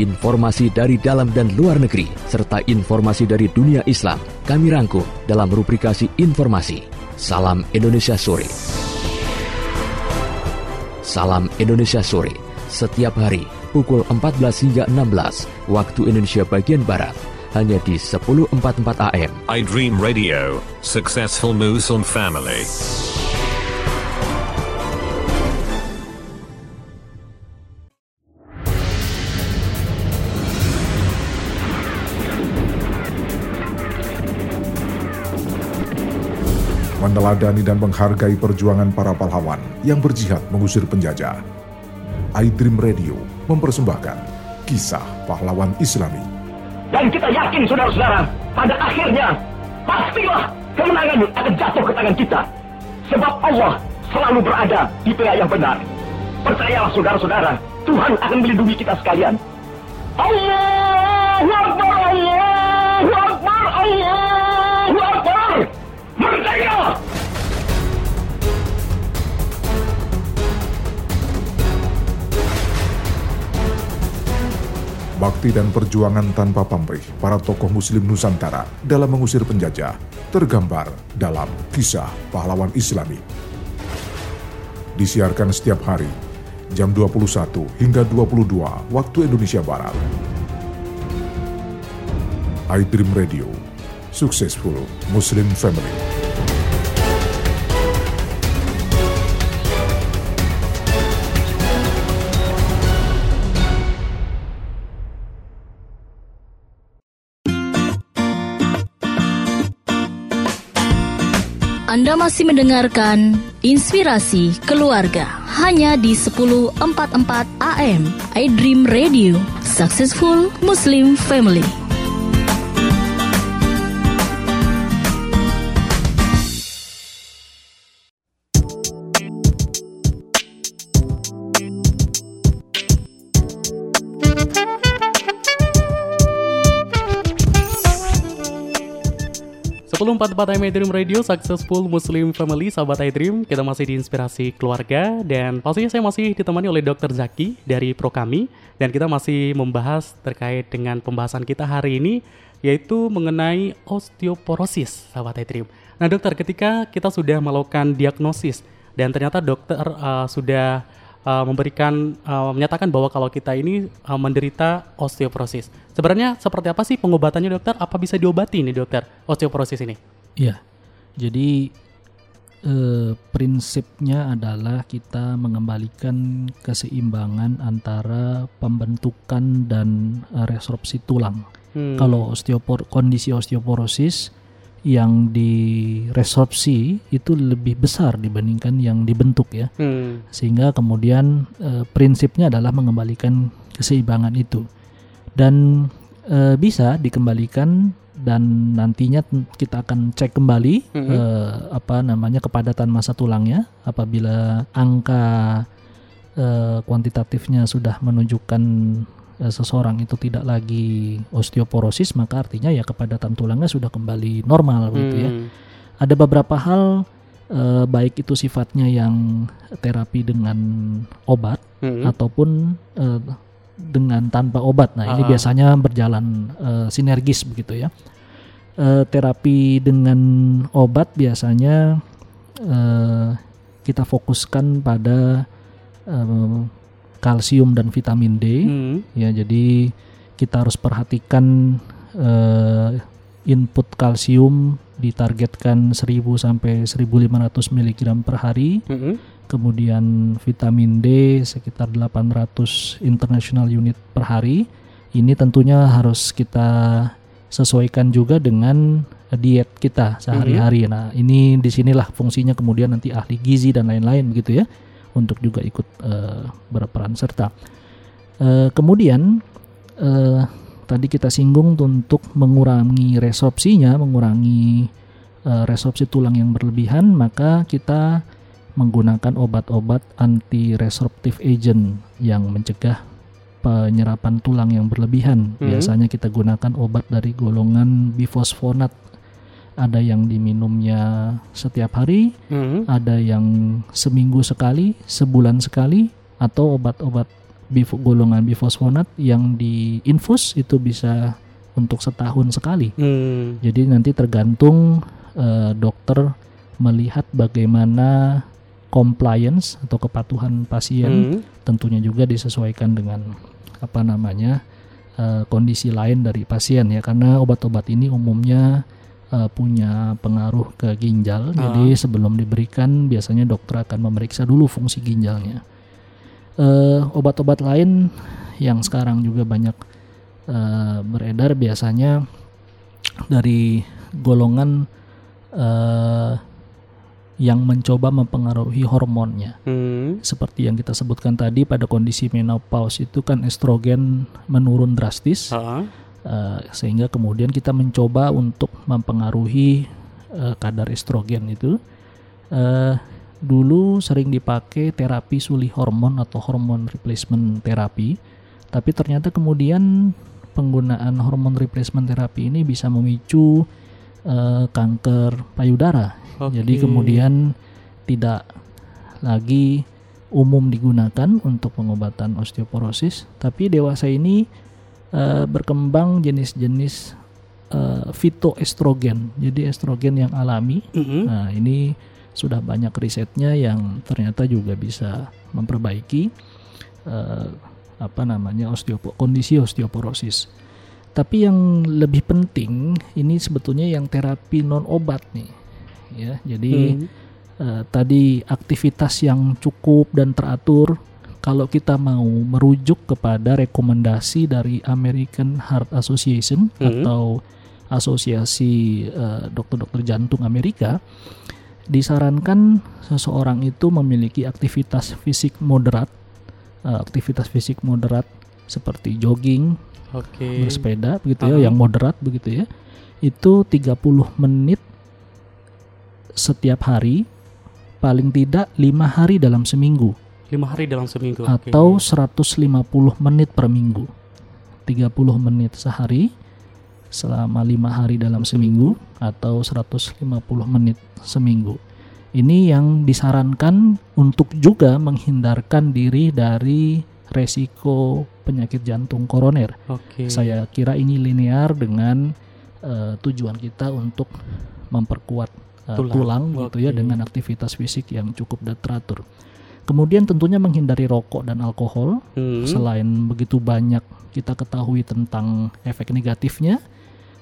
Informasi dari dalam dan luar negeri, serta informasi dari dunia Islam, kami rangkum dalam rubrikasi informasi. Salam Indonesia Sore. Salam Indonesia Sore, setiap hari pukul 14 hingga 16 waktu Indonesia bagian Barat, hanya di 1044 AM.
iDream Radio, Successful Muslim Family.
meneladani dan menghargai perjuangan para pahlawan yang berjihad mengusir penjajah. iDream Radio mempersembahkan kisah pahlawan Islami.
Dan kita yakin saudara-saudara, pada akhirnya pastilah kemenangan akan jatuh ke tangan kita. Sebab Allah selalu berada di pihak yang benar. Percayalah saudara-saudara, Tuhan akan melindungi kita sekalian. Allahu Akbar, Allahu Akbar,
bakti dan perjuangan tanpa pamrih para tokoh muslim Nusantara dalam mengusir penjajah tergambar dalam kisah pahlawan islami. Disiarkan setiap hari, jam 21 hingga 22 waktu Indonesia Barat. iDream Radio, Successful Muslim Family.
Masih mendengarkan Inspirasi Keluarga hanya di 1044 AM iDream Radio Successful Muslim Family.
1044 AM Dream Radio Successful Muslim Family Sahabat iDream Kita masih di Inspirasi Keluarga Dan pastinya saya masih ditemani oleh Dr. Zaki dari Pro Kami Dan kita masih membahas terkait dengan pembahasan kita hari ini Yaitu mengenai osteoporosis Sahabat iDream Nah dokter ketika kita sudah melakukan diagnosis Dan ternyata dokter uh, sudah uh, memberikan uh, menyatakan bahwa kalau kita ini uh, menderita osteoporosis. Sebenarnya seperti apa sih pengobatannya dokter? Apa bisa diobati nih dokter osteoporosis ini?
Iya. Jadi eh, prinsipnya adalah kita mengembalikan keseimbangan antara pembentukan dan uh, resorpsi tulang. Hmm. Kalau osteopor kondisi osteoporosis yang diresorpsi itu lebih besar dibandingkan yang dibentuk ya hmm. sehingga kemudian e, prinsipnya adalah mengembalikan keseimbangan itu dan e, bisa dikembalikan dan nantinya kita akan cek kembali hmm. e, apa namanya kepadatan masa tulangnya apabila angka e, kuantitatifnya sudah menunjukkan Eh, seseorang itu tidak lagi osteoporosis maka artinya ya kepadatan tulangnya sudah kembali normal gitu ya. Hmm. Ada beberapa hal eh, baik itu sifatnya yang terapi dengan obat hmm. ataupun eh, dengan tanpa obat. Nah, ini biasanya berjalan eh, sinergis begitu ya. Eh, terapi dengan obat biasanya eh, kita fokuskan pada eh, kalsium dan vitamin D hmm. ya jadi kita harus perhatikan uh, input kalsium ditargetkan 1000 sampai 1500 mg per hari hmm. Kemudian vitamin D sekitar 800 international unit per hari ini tentunya harus kita sesuaikan juga dengan diet kita sehari-hari. Hmm. Nah, ini di sinilah fungsinya kemudian nanti ahli gizi dan lain-lain begitu ya untuk juga ikut uh, berperan serta. Uh, kemudian uh, tadi kita singgung untuk mengurangi resorpsinya, mengurangi resorpsi tulang yang berlebihan, maka kita menggunakan obat-obat anti resorptive agent yang mencegah penyerapan tulang yang berlebihan. Hmm. Biasanya kita gunakan obat dari golongan bifosfonat ada yang diminumnya setiap hari, hmm. ada yang seminggu sekali, sebulan sekali, atau obat-obat bif golongan bifosfonat yang diinfus itu bisa untuk setahun sekali. Hmm. Jadi nanti tergantung uh, dokter melihat bagaimana compliance atau kepatuhan pasien, hmm. tentunya juga disesuaikan dengan apa namanya uh, kondisi lain dari pasien ya, karena obat-obat ini umumnya uh, punya pengaruh ke ginjal. Uh. Jadi sebelum diberikan biasanya dokter akan memeriksa dulu fungsi ginjalnya. Uh, obat-obat lain yang sekarang juga banyak uh, beredar biasanya dari golongan uh, yang mencoba mempengaruhi hormonnya. Hmm. Seperti yang kita sebutkan tadi pada kondisi menopause itu kan estrogen menurun drastis. Uh Uh, sehingga kemudian kita mencoba untuk mempengaruhi uh, kadar estrogen itu uh, dulu sering dipakai terapi suli hormon atau hormon replacement terapi tapi ternyata kemudian penggunaan hormon replacement terapi ini bisa memicu uh, kanker payudara okay. jadi kemudian tidak lagi umum digunakan untuk pengobatan osteoporosis tapi dewasa ini eh, berkembang jenis-jenis eh, fitoestrogen. Jadi estrogen yang alami.
Mhm.
Nah, ini sudah banyak risetnya yang ternyata juga bisa memperbaiki eh, apa namanya osteopo kondisi osteoporosis. Tapi yang lebih penting ini sebetulnya yang terapi non obat nih, ya. Jadi
Hmm.
eh, tadi aktivitas yang cukup dan teratur. Kalau kita mau merujuk kepada rekomendasi dari American Heart Association
Hmm.
atau Asosiasi eh, Dokter-dokter Jantung Amerika, disarankan seseorang itu memiliki aktivitas fisik moderat, eh, aktivitas fisik moderat seperti jogging,
Oke.
bersepeda begitu ya,
Aha.
yang moderat begitu ya. Itu 30 menit setiap hari, paling tidak lima hari dalam seminggu
Lima hari dalam seminggu.
atau 150 menit per minggu. 30 menit sehari selama lima hari dalam seminggu atau 150 menit seminggu. Ini yang disarankan untuk juga menghindarkan diri dari resiko penyakit jantung koroner.
Oke.
Saya kira ini linear dengan eh, tujuan kita untuk memperkuat eh,
Tulang.
tulang, gitu ya dengan aktivitas fisik yang cukup dan teratur. Kemudian tentunya menghindari rokok dan alkohol.
Hmm.
Selain begitu banyak kita ketahui tentang efek negatifnya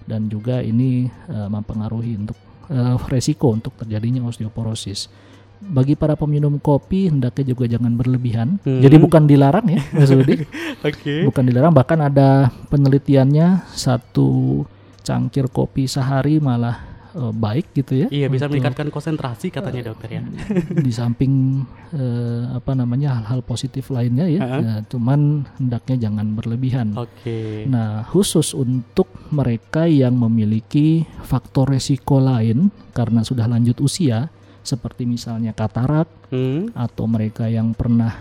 dan juga ini eh, mempengaruhi untuk eh, resiko untuk terjadinya osteoporosis. Bagi para peminum kopi hendaknya juga jangan berlebihan.
Hmm.
Jadi bukan dilarang ya, Mas. [laughs]
Oke.
Bukan dilarang, bahkan ada penelitiannya satu cangkir kopi sehari malah eh, baik gitu ya.
Iya bisa
untuk-
meningkatkan konsentrasi katanya dokter ya. [laughs]
di samping eh, apa namanya hal-hal positif lainnya ya, ya, cuman hendaknya jangan berlebihan.
Oke.
Nah, khusus untuk mereka yang memiliki faktor resiko lain karena sudah lanjut usia, seperti misalnya katarak
Hmm.
atau mereka yang pernah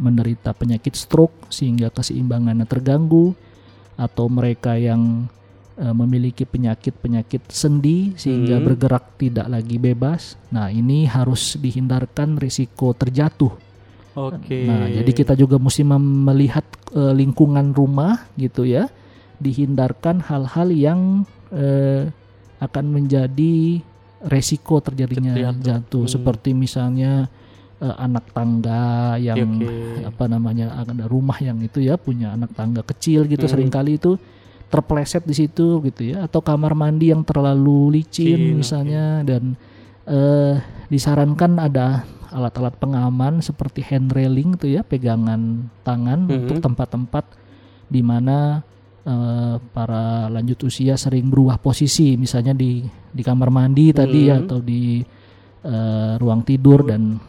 menderita penyakit stroke sehingga keseimbangannya terganggu, atau mereka yang eh, memiliki penyakit-penyakit sendi sehingga
Hmm.
bergerak tidak lagi bebas. Nah, ini harus dihindarkan risiko terjatuh.
Oke.
Nah, jadi kita juga mesti melihat eh, lingkungan rumah gitu ya, dihindarkan hal-hal yang eh, akan menjadi resiko terjadinya
Terjatuh.
jatuh,
Hmm.
seperti misalnya eh, anak tangga yang
Oke.
apa namanya ada rumah yang itu ya punya anak tangga kecil gitu,
Hmm.
sering kali itu terpleset di situ gitu ya, atau kamar mandi yang terlalu licin
Licin,
misalnya dan eh, disarankan ada alat-alat pengaman seperti hand railing tuh ya pegangan tangan
Mhm.
untuk tempat-tempat di mana eh, para lanjut usia sering berubah posisi misalnya di di kamar mandi tadi ya
Mhm.
atau di eh, ruang tidur dan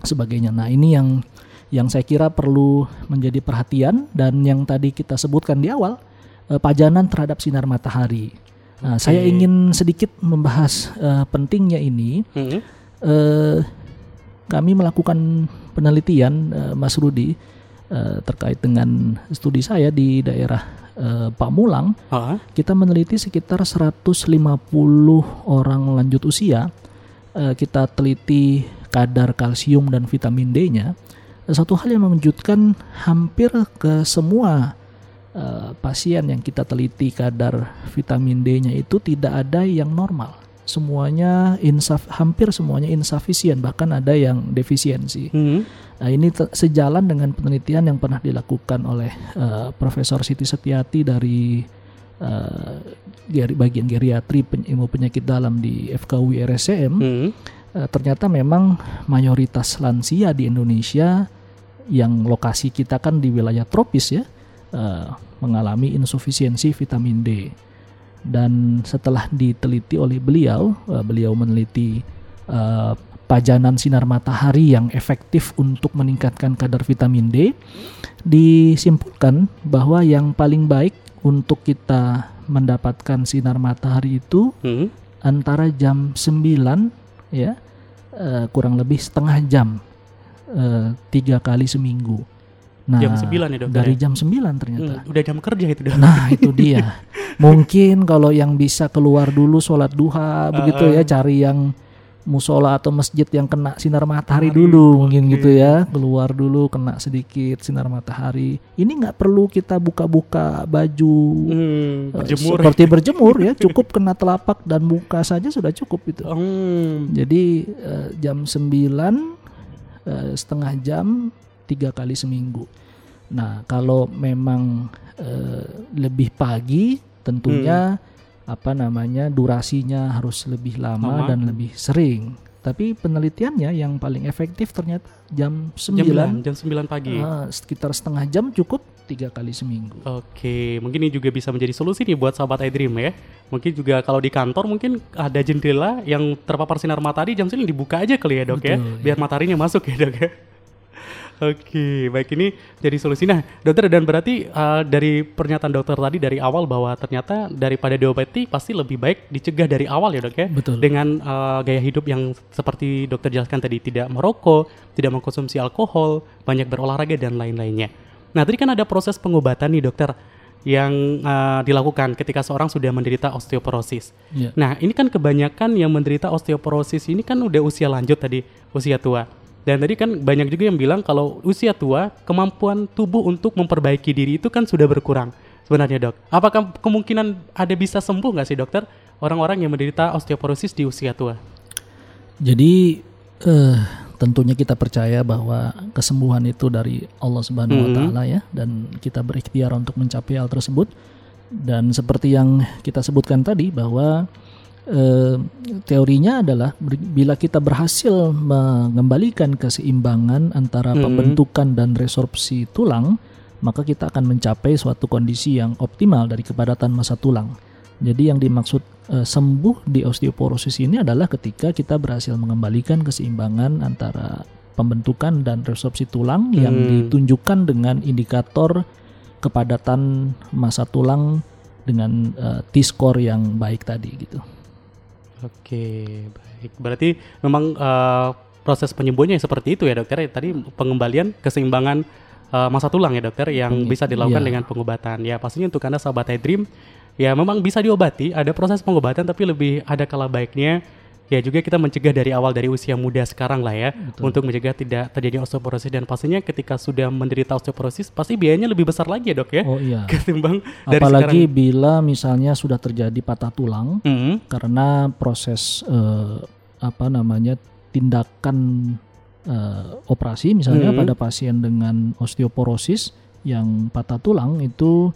sebagainya. Nah, ini yang yang saya kira perlu menjadi perhatian dan yang tadi kita sebutkan di awal eh, pajanan terhadap sinar matahari. Nah, saya
Oke.
ingin sedikit membahas eh, pentingnya ini.
Hmm.
Eh, kami melakukan penelitian, eh, Mas Rudi, terkait dengan studi saya di daerah eh, Pamulang.
Ah.
Kita meneliti sekitar 150 orang lanjut usia. Eh, kita teliti kadar kalsium dan vitamin D-nya. Satu hal yang mengejutkan, hampir ke semua eh, pasien yang kita teliti kadar vitamin D-nya itu tidak ada yang normal. Semuanya insaf, hampir semuanya insufisien, bahkan ada yang defisiensi.
Hmm.
Nah, ini sejalan dengan penelitian yang pernah dilakukan oleh eh, Profesor Siti Setiati dari eh, geri- bagian geriatri pen- ilmu penyakit dalam di FKUI RSCM.
Hmm.
Eh, ternyata memang mayoritas lansia di Indonesia yang lokasi kita kan di wilayah tropis ya eh, mengalami insufisiensi vitamin D. Dan setelah diteliti oleh beliau, beliau meneliti eh, pajanan sinar matahari yang efektif untuk meningkatkan kadar vitamin D, disimpulkan bahwa yang paling baik untuk kita mendapatkan sinar matahari itu
Hmm.
antara jam 9 ya eh, kurang lebih setengah jam eh, tiga kali seminggu. Nah,
Jam 9 ya, dokter
Dari
ya?
jam 9 ternyata.
Hmm, Udah jam kerja itu dok.
Nah itu dia. [laughs] Mungkin kalau yang bisa keluar dulu sholat duha begitu ya, cari yang musola atau masjid yang kena sinar matahari dulu mungkin gitu ya. Keluar dulu kena sedikit sinar matahari. Ini nggak perlu kita buka-buka baju
Hmm,
eh,
berjemur.
seperti berjemur ya. [laughs] Cukup kena telapak dan muka saja sudah cukup itu
Hmm,
jadi eh, jam 9 eh, setengah jam tiga kali seminggu. Nah kalau memang eh, lebih pagi tentunya apa namanya durasinya harus lebih lama
Lama.
dan lebih sering. Tapi penelitiannya yang paling efektif ternyata jam 9,
jam 9, jam 9 pagi.
eh, sekitar setengah jam cukup tiga kali seminggu.
Oke, mungkin ini juga bisa menjadi solusi nih buat sahabat iDream ya. Mungkin juga kalau di kantor mungkin ada jendela yang terpapar sinar matahari jam segini dibuka aja kali ya dok ya,
Betul,
biar mataharinya masuk ya dok ya. Oke, baik ini jadi solusi. Nah, dokter dan berarti uh, dari pernyataan dokter tadi dari awal bahwa ternyata daripada diobati pasti lebih baik dicegah dari awal ya dok ya.
Betul.
Dengan uh, gaya hidup yang seperti dokter jelaskan tadi tidak merokok, tidak mengkonsumsi alkohol, banyak berolahraga dan lain-lainnya. Nah, tadi kan ada proses pengobatan nih dokter yang uh, dilakukan ketika seorang sudah menderita osteoporosis.
Ya.
Nah, ini kan kebanyakan yang menderita osteoporosis ini kan udah usia lanjut tadi, usia tua. Dan tadi kan banyak juga yang bilang kalau usia tua, kemampuan tubuh untuk memperbaiki diri itu kan sudah berkurang. Sebenarnya dok, apakah kemungkinan ada bisa sembuh nggak sih dokter orang-orang yang menderita osteoporosis di usia tua?
Jadi eh, tentunya kita percaya bahwa kesembuhan itu dari Allah Subhanahu wa
Mhm.
taala ya dan kita berikhtiar untuk mencapai hal tersebut. Dan seperti yang kita sebutkan tadi bahwa eh, teorinya adalah bila kita berhasil mengembalikan keseimbangan antara
Mhm.
pembentukan dan resorpsi tulang, maka kita akan mencapai suatu kondisi yang optimal dari kepadatan massa tulang. Jadi yang dimaksud eh, sembuh di osteoporosis ini adalah ketika kita berhasil mengembalikan keseimbangan antara pembentukan dan resorpsi tulang yang
Hmm.
ditunjukkan dengan indikator kepadatan massa tulang dengan eh, T-score yang baik tadi gitu.
Oke, baik. Berarti memang eh, proses penyembuhannya seperti itu ya dokter. Tadi pengembalian keseimbangan eh, masa tulang ya dokter yang
Peng-
bisa dilakukan
iya.
dengan pengobatan. Ya pastinya untuk anda sahabat iDream ya memang bisa diobati. Ada proses pengobatan tapi lebih ada kala baiknya. Ya juga kita mencegah dari awal dari usia muda sekarang lah ya untuk mencegah tidak terjadi osteoporosis dan pastinya ketika sudah menderita osteoporosis pasti biayanya lebih besar lagi ya dok ya
Oh iya. [laughs]
ketimbang dari
Apalagi
sekarang.
bila misalnya sudah terjadi patah tulang
Hmm,
karena proses eh, apa namanya tindakan eh, operasi misalnya
Mhm.
pada pasien dengan osteoporosis yang patah tulang itu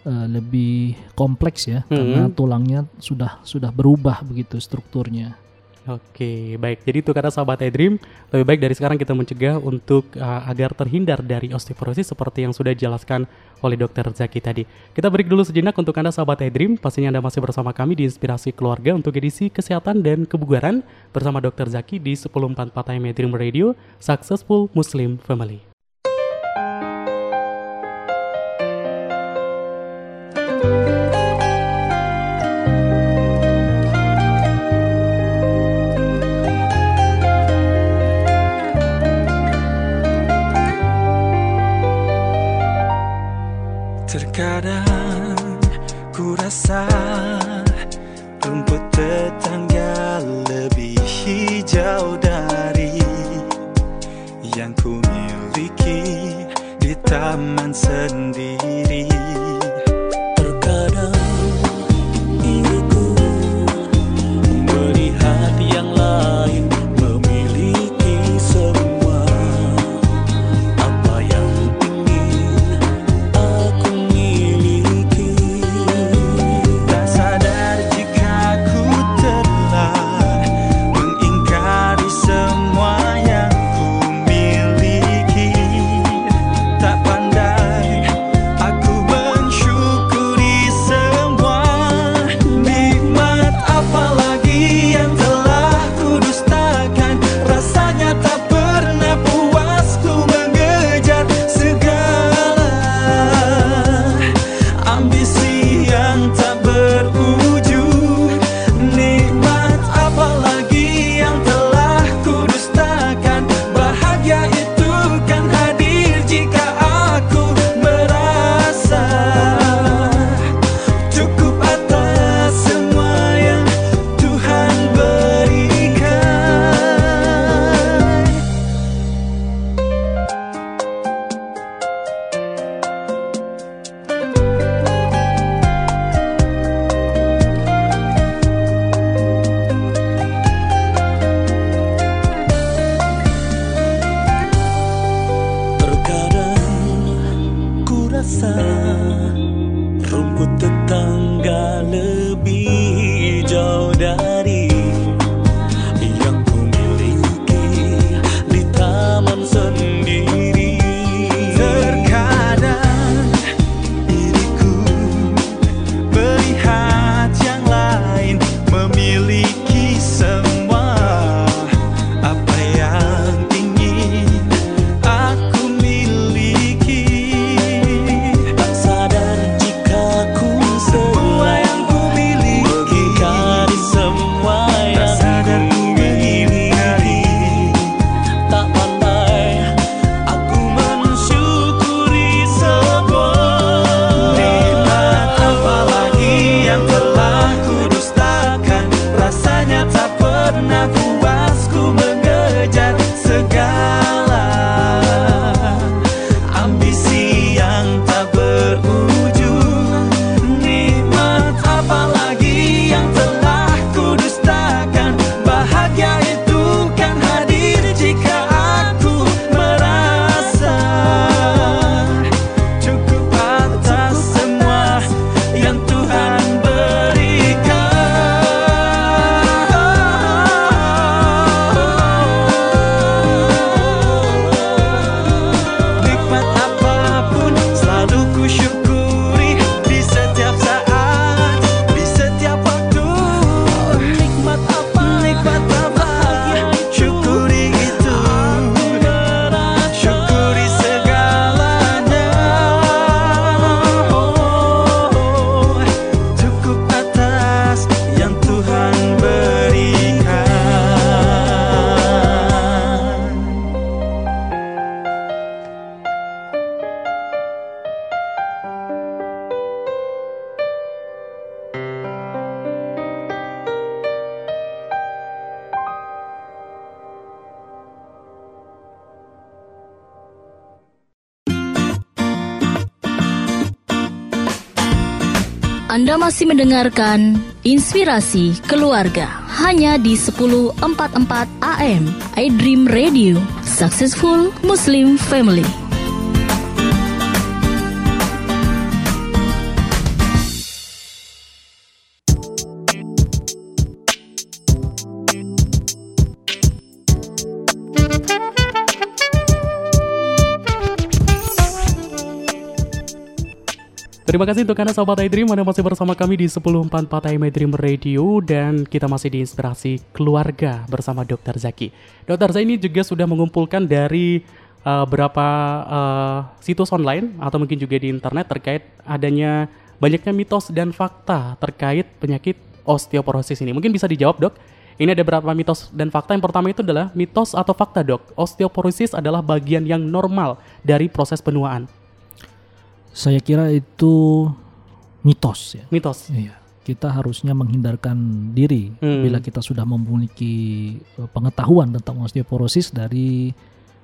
eh, lebih kompleks ya karena
Mhm.
tulangnya sudah sudah berubah begitu strukturnya.
Oke, baik. Jadi itu kata sahabat iDream, lebih baik dari sekarang kita mencegah untuk uh, agar terhindar dari osteoporosis seperti yang sudah dijelaskan oleh dokter Zaki tadi. Kita break dulu sejenak untuk Anda sahabat iDream. Pastinya Anda masih bersama kami di Inspirasi Keluarga untuk edisi kesehatan dan kebugaran bersama dokter Zaki di 1044 AM Radio, Successful Muslim Family.
Terkadang ku rasa rumput tetangga lebih hijau dari yang ku miliki di taman sendiri.
Anda masih mendengarkan Inspirasi Keluarga. Hanya di 1044 AM iDream Radio. Successful Muslim Family.
Terima kasih untuk Anda Sobat iDream Anda masih bersama kami di 1044 AM iDream Radio Dan kita masih di Inspirasi Keluarga bersama Dr. Zaki Dokter saya ini juga sudah mengumpulkan dari uh, berapa uh, situs online Atau mungkin juga di internet terkait adanya banyaknya mitos dan fakta terkait penyakit osteoporosis ini Mungkin bisa dijawab dok ini ada beberapa mitos dan fakta. Yang pertama itu adalah mitos atau fakta, Dok. Osteoporosis adalah bagian yang normal dari proses penuaan.
Saya kira itu mitos ya.
Mitos.
Iya. Kita harusnya menghindarkan diri
Hmm.
bila kita sudah memiliki eh, pengetahuan tentang osteoporosis dari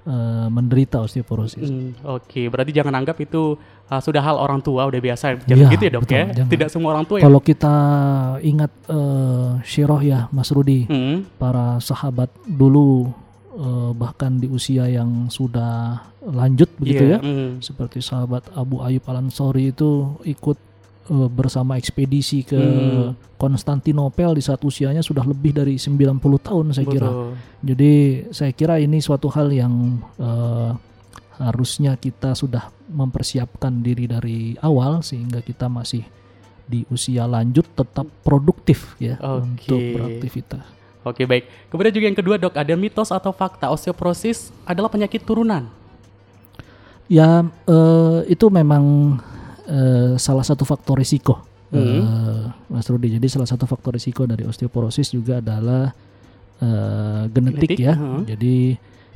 eh, menderita osteoporosis.
Hmm, Oke, berarti jangan anggap itu uh, sudah hal orang tua, udah biasa. Jangan
Iya,
gitu ya, Dok
betul,
ya.
jangan.
Tidak semua orang tua ya.
Kalau kita ingat eh, Syiroh ya Mas Rudi,
Hmm.
para sahabat dulu eh, bahkan di usia yang sudah lanjut begitu
Iya,
ya,
hmm.
seperti sahabat Abu Ayyub Al Ansori itu ikut eh, bersama ekspedisi ke
Hmm.
Konstantinopel di saat usianya sudah lebih dari 90 tahun saya kira.
Betul.
Jadi saya kira ini suatu hal yang eh, harusnya kita sudah mempersiapkan diri dari awal sehingga kita masih di usia lanjut tetap produktif ya
Oke.
untuk beraktivitas.
Oke, baik. Kemudian juga yang kedua, Dok, ada mitos atau fakta osteoporosis adalah penyakit turunan.
Ya eh, itu memang eh, salah satu faktor risiko, eh, Mas Rudi. Jadi salah satu faktor risiko dari osteoporosis juga adalah eh, genetik,
Genetik,
ya.
heeh.
Jadi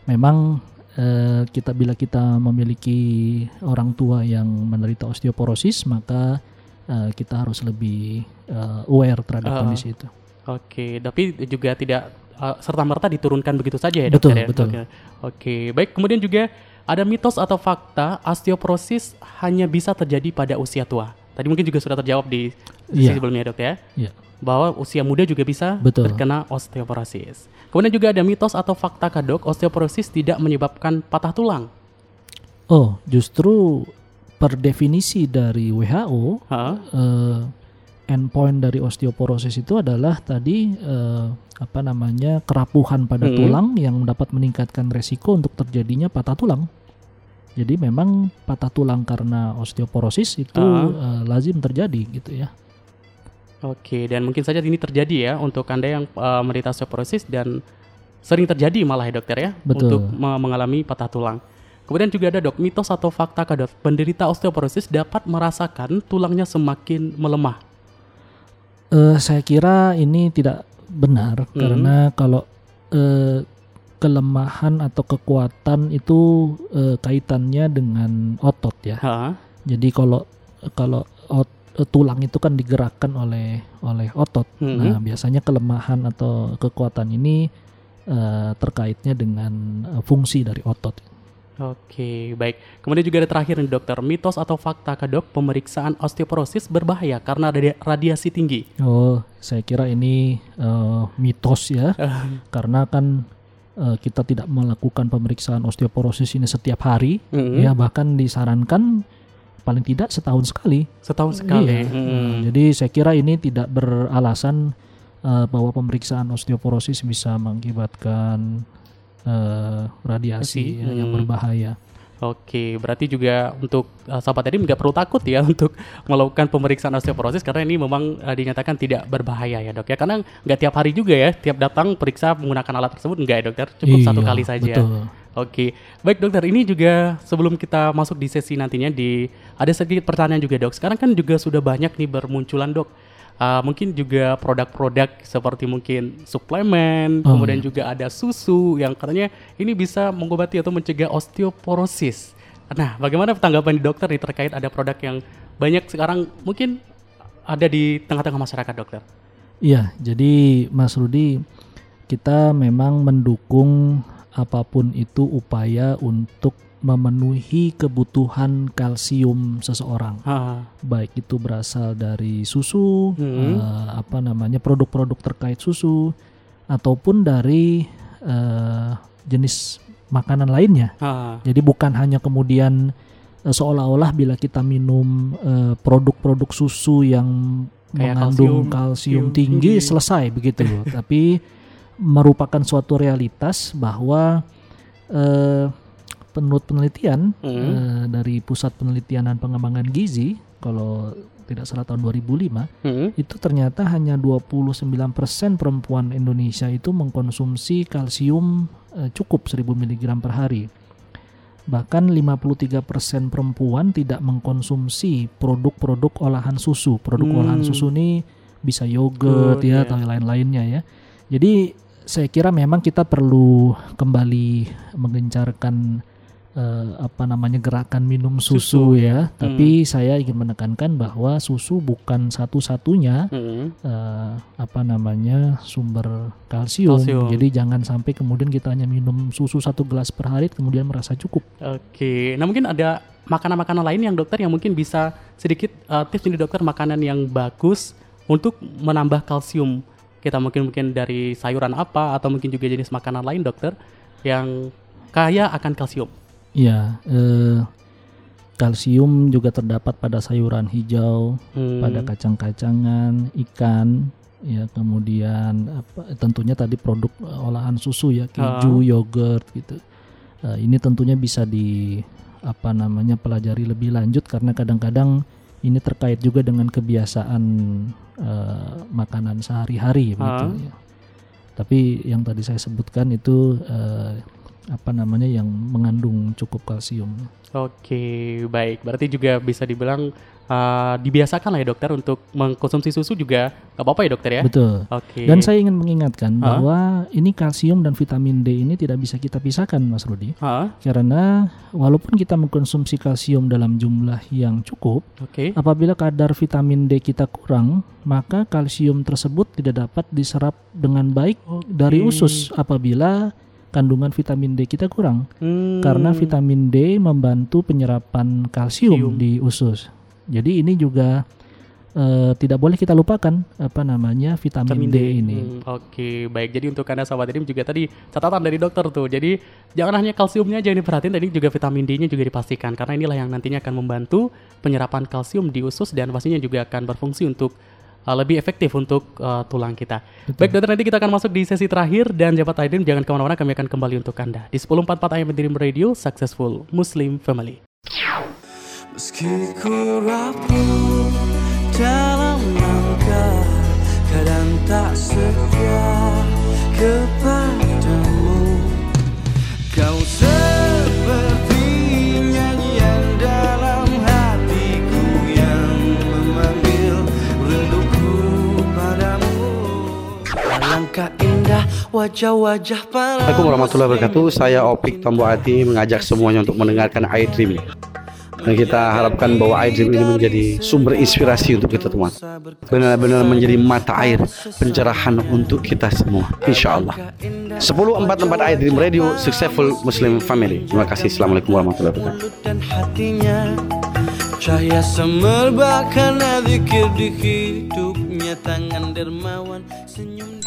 memang eh, kita bila kita memiliki orang tua yang menderita osteoporosis, maka eh, kita harus lebih eh, aware terhadap
Ah.
kondisi itu.
Oke, tapi juga tidak serta merta diturunkan begitu saja ya,
Betul,
dokter ya?
betul.
Oke. Oke, baik. Kemudian juga ada mitos atau fakta osteoporosis hanya bisa terjadi pada usia tua. Tadi mungkin juga sudah terjawab di sesi
Iya.
sebelumnya, dok ya.
Iya.
Bahwa usia muda juga bisa
Betul.
terkena osteoporosis. Kemudian juga ada mitos atau fakta kadok osteoporosis tidak menyebabkan patah tulang.
Oh, justru per definisi dari WHO,
Hah?
eh, endpoint dari osteoporosis itu adalah tadi eh, apa namanya kerapuhan pada
Hmm.
tulang yang dapat meningkatkan resiko untuk terjadinya patah tulang. Jadi memang patah tulang karena osteoporosis itu
Ah.
eh, lazim terjadi gitu ya.
Oke, dan mungkin saja ini terjadi ya untuk Anda yang uh, menderita osteoporosis dan sering terjadi malah ya dokter ya
Betul.
untuk me- mengalami patah tulang. Kemudian juga ada dok mitos atau fakta kah, dok penderita osteoporosis dapat merasakan tulangnya semakin melemah.
Eh, saya kira ini tidak benar
Hmm.
karena kalau eh, kelemahan atau kekuatan itu eh, kaitannya dengan otot ya.
Hah?
Jadi kalau kalau ot- tulang itu kan digerakkan oleh oleh otot.
Mhm.
Nah, biasanya kelemahan atau kekuatan ini eh, terkaitnya dengan eh, fungsi dari otot.
Oke, baik. Kemudian juga ada terakhir nih dokter, mitos atau fakta kah, dok pemeriksaan osteoporosis berbahaya karena ada radiasi tinggi.
Oh, saya kira ini eh, mitos ya. [laughs] Karena kan eh, kita tidak melakukan pemeriksaan osteoporosis ini setiap hari,
Mhm.
ya bahkan disarankan paling tidak setahun sekali.
Setahun sekali.
Iya.
Mhm.
Eh, Jadi saya kira ini tidak beralasan eh, bahwa pemeriksaan osteoporosis bisa mengakibatkan eh, radiasi ya, yang
Hmm.
berbahaya.
Oke, berarti juga untuk uh, sahabat tadi nggak perlu takut ya [laughs] untuk melakukan pemeriksaan osteoporosis karena ini memang uh, dinyatakan tidak berbahaya ya dok ya karena nggak tiap hari juga ya tiap datang periksa menggunakan alat tersebut nggak ya dokter cukup satu
Iya,
kali saja.
betul.
Oke, baik dokter ini juga sebelum kita masuk di sesi nantinya di ada sedikit pertanyaan juga dok. Sekarang kan juga sudah banyak nih bermunculan dok. Uh, mungkin juga produk-produk seperti mungkin suplemen,
Oh,
kemudian
iya.
juga ada susu yang katanya ini bisa mengobati atau mencegah osteoporosis. Nah, bagaimana tanggapan di dokter nih terkait ada produk yang banyak sekarang mungkin ada di tengah-tengah masyarakat dokter?
Iya, jadi Mas Rudi, kita memang mendukung apa pun itu upaya untuk memenuhi kebutuhan kalsium seseorang.
Ah.
Baik itu berasal dari susu,
Hmm.
eh, apa namanya produk-produk terkait susu, ataupun dari eh, jenis makanan lainnya.
Ah.
Jadi bukan hanya kemudian eh, seolah-olah bila kita minum produk-produk susu yang
Kayak
mengandung
kalsium,
kalsium, tinggi
tinggi.
selesai begitu. [laughs] Tapi merupakan suatu realitas bahwa eh, peneliti penelitian
Hmm.
eh, dari Pusat Penelitian dan Pengembangan Gizi kalau tidak salah tahun 2005
Hmm.
itu ternyata hanya 29% perempuan Indonesia itu mengkonsumsi kalsium eh, cukup 1000 mg per hari. Bahkan 53% perempuan tidak mengkonsumsi produk-produk olahan susu. Produk
Hmm.
olahan susu ini bisa yogurt
Oh,
ya
iya.
atau lain-lainnya ya. Jadi saya kira memang kita perlu kembali menggencarkan eh, apa namanya gerakan minum susu,
Susu.
ya. Tapi saya ingin menekankan bahwa susu bukan satu-satunya
Hmm.
eh, apa namanya sumber kalsium.
Kalsium.
Jadi jangan sampai kemudian kita hanya minum susu satu gelas per hari kemudian merasa cukup.
Oke, nah mungkin ada makanan-makanan lain yang dokter yang mungkin bisa sedikit uh, tips ini dokter makanan yang bagus untuk menambah kalsium kita mungkin mungkin dari sayuran apa atau mungkin juga jenis makanan lain dokter yang kaya akan kalsium.
Ya, eh, kalsium juga terdapat pada sayuran hijau,
Hmm.
pada kacang-kacangan, ikan, ya kemudian apa, tentunya tadi produk eh, olahan susu ya, keju,
Ah.
yogurt gitu. Eh, ini tentunya bisa di apa namanya pelajari lebih lanjut karena kadang-kadang ini terkait juga dengan kebiasaan eh, makanan sehari-hari begitu
Ah.
ya. Tapi yang tadi saya sebutkan itu eh, apa namanya yang mengandung cukup kalsium.
Oke, baik. Berarti juga bisa dibilang uh, dibiasakan lah ya dokter untuk mengkonsumsi susu juga nggak apa-apa ya dokter ya?
Betul.
Oke.
Dan saya ingin mengingatkan
Hah?
bahwa ini kalsium dan vitamin D ini tidak bisa kita pisahkan, Mas Rudi.
Hah?
Karena walaupun kita mengkonsumsi kalsium dalam jumlah yang cukup,
Oke.
apabila kadar vitamin D kita kurang, maka kalsium tersebut tidak dapat diserap dengan baik dari usus apabila kandungan vitamin D kita kurang.
Hmm.
Karena vitamin D membantu penyerapan kalsium di usus. Jadi ini juga eh, tidak boleh kita lupakan apa namanya vitamin, D, ini.
Hmm, Oke, baik. Jadi untuk anda sahabat ini juga tadi catatan dari dokter tuh. Jadi jangan hanya kalsiumnya jangan diperhatiin, tadi juga vitamin D-nya juga dipastikan karena inilah yang nantinya akan membantu penyerapan kalsium di usus dan pastinya juga akan berfungsi untuk uh, lebih efektif untuk uh, tulang kita. Baik dokter, nanti kita akan masuk di sesi terakhir dan jabat Aidin jangan ke mana-mana kami akan kembali untuk anda di 1044 AM Dream Radio Successful Muslim Family.
Meski ku rapuh dalam langkah Kadang tak setia kepadamu Alangkah indah wajah-wajah para
Assalamualaikum warahmatullahi wabarakatuh. Saya Opik Tombo Ati mengajak semuanya untuk mendengarkan iDream. Dan kita harapkan bahwa iDream ini menjadi sumber inspirasi untuk kita semua. Benar-benar menjadi mata air pencerahan untuk kita semua. Insya Allah. 1044 iDream Radio Successful Muslim Family. Terima kasih. Assalamualaikum warahmatullahi wabarakatuh.
Cahaya semerbak karena zikir di hidupnya Tangan dermawan senyum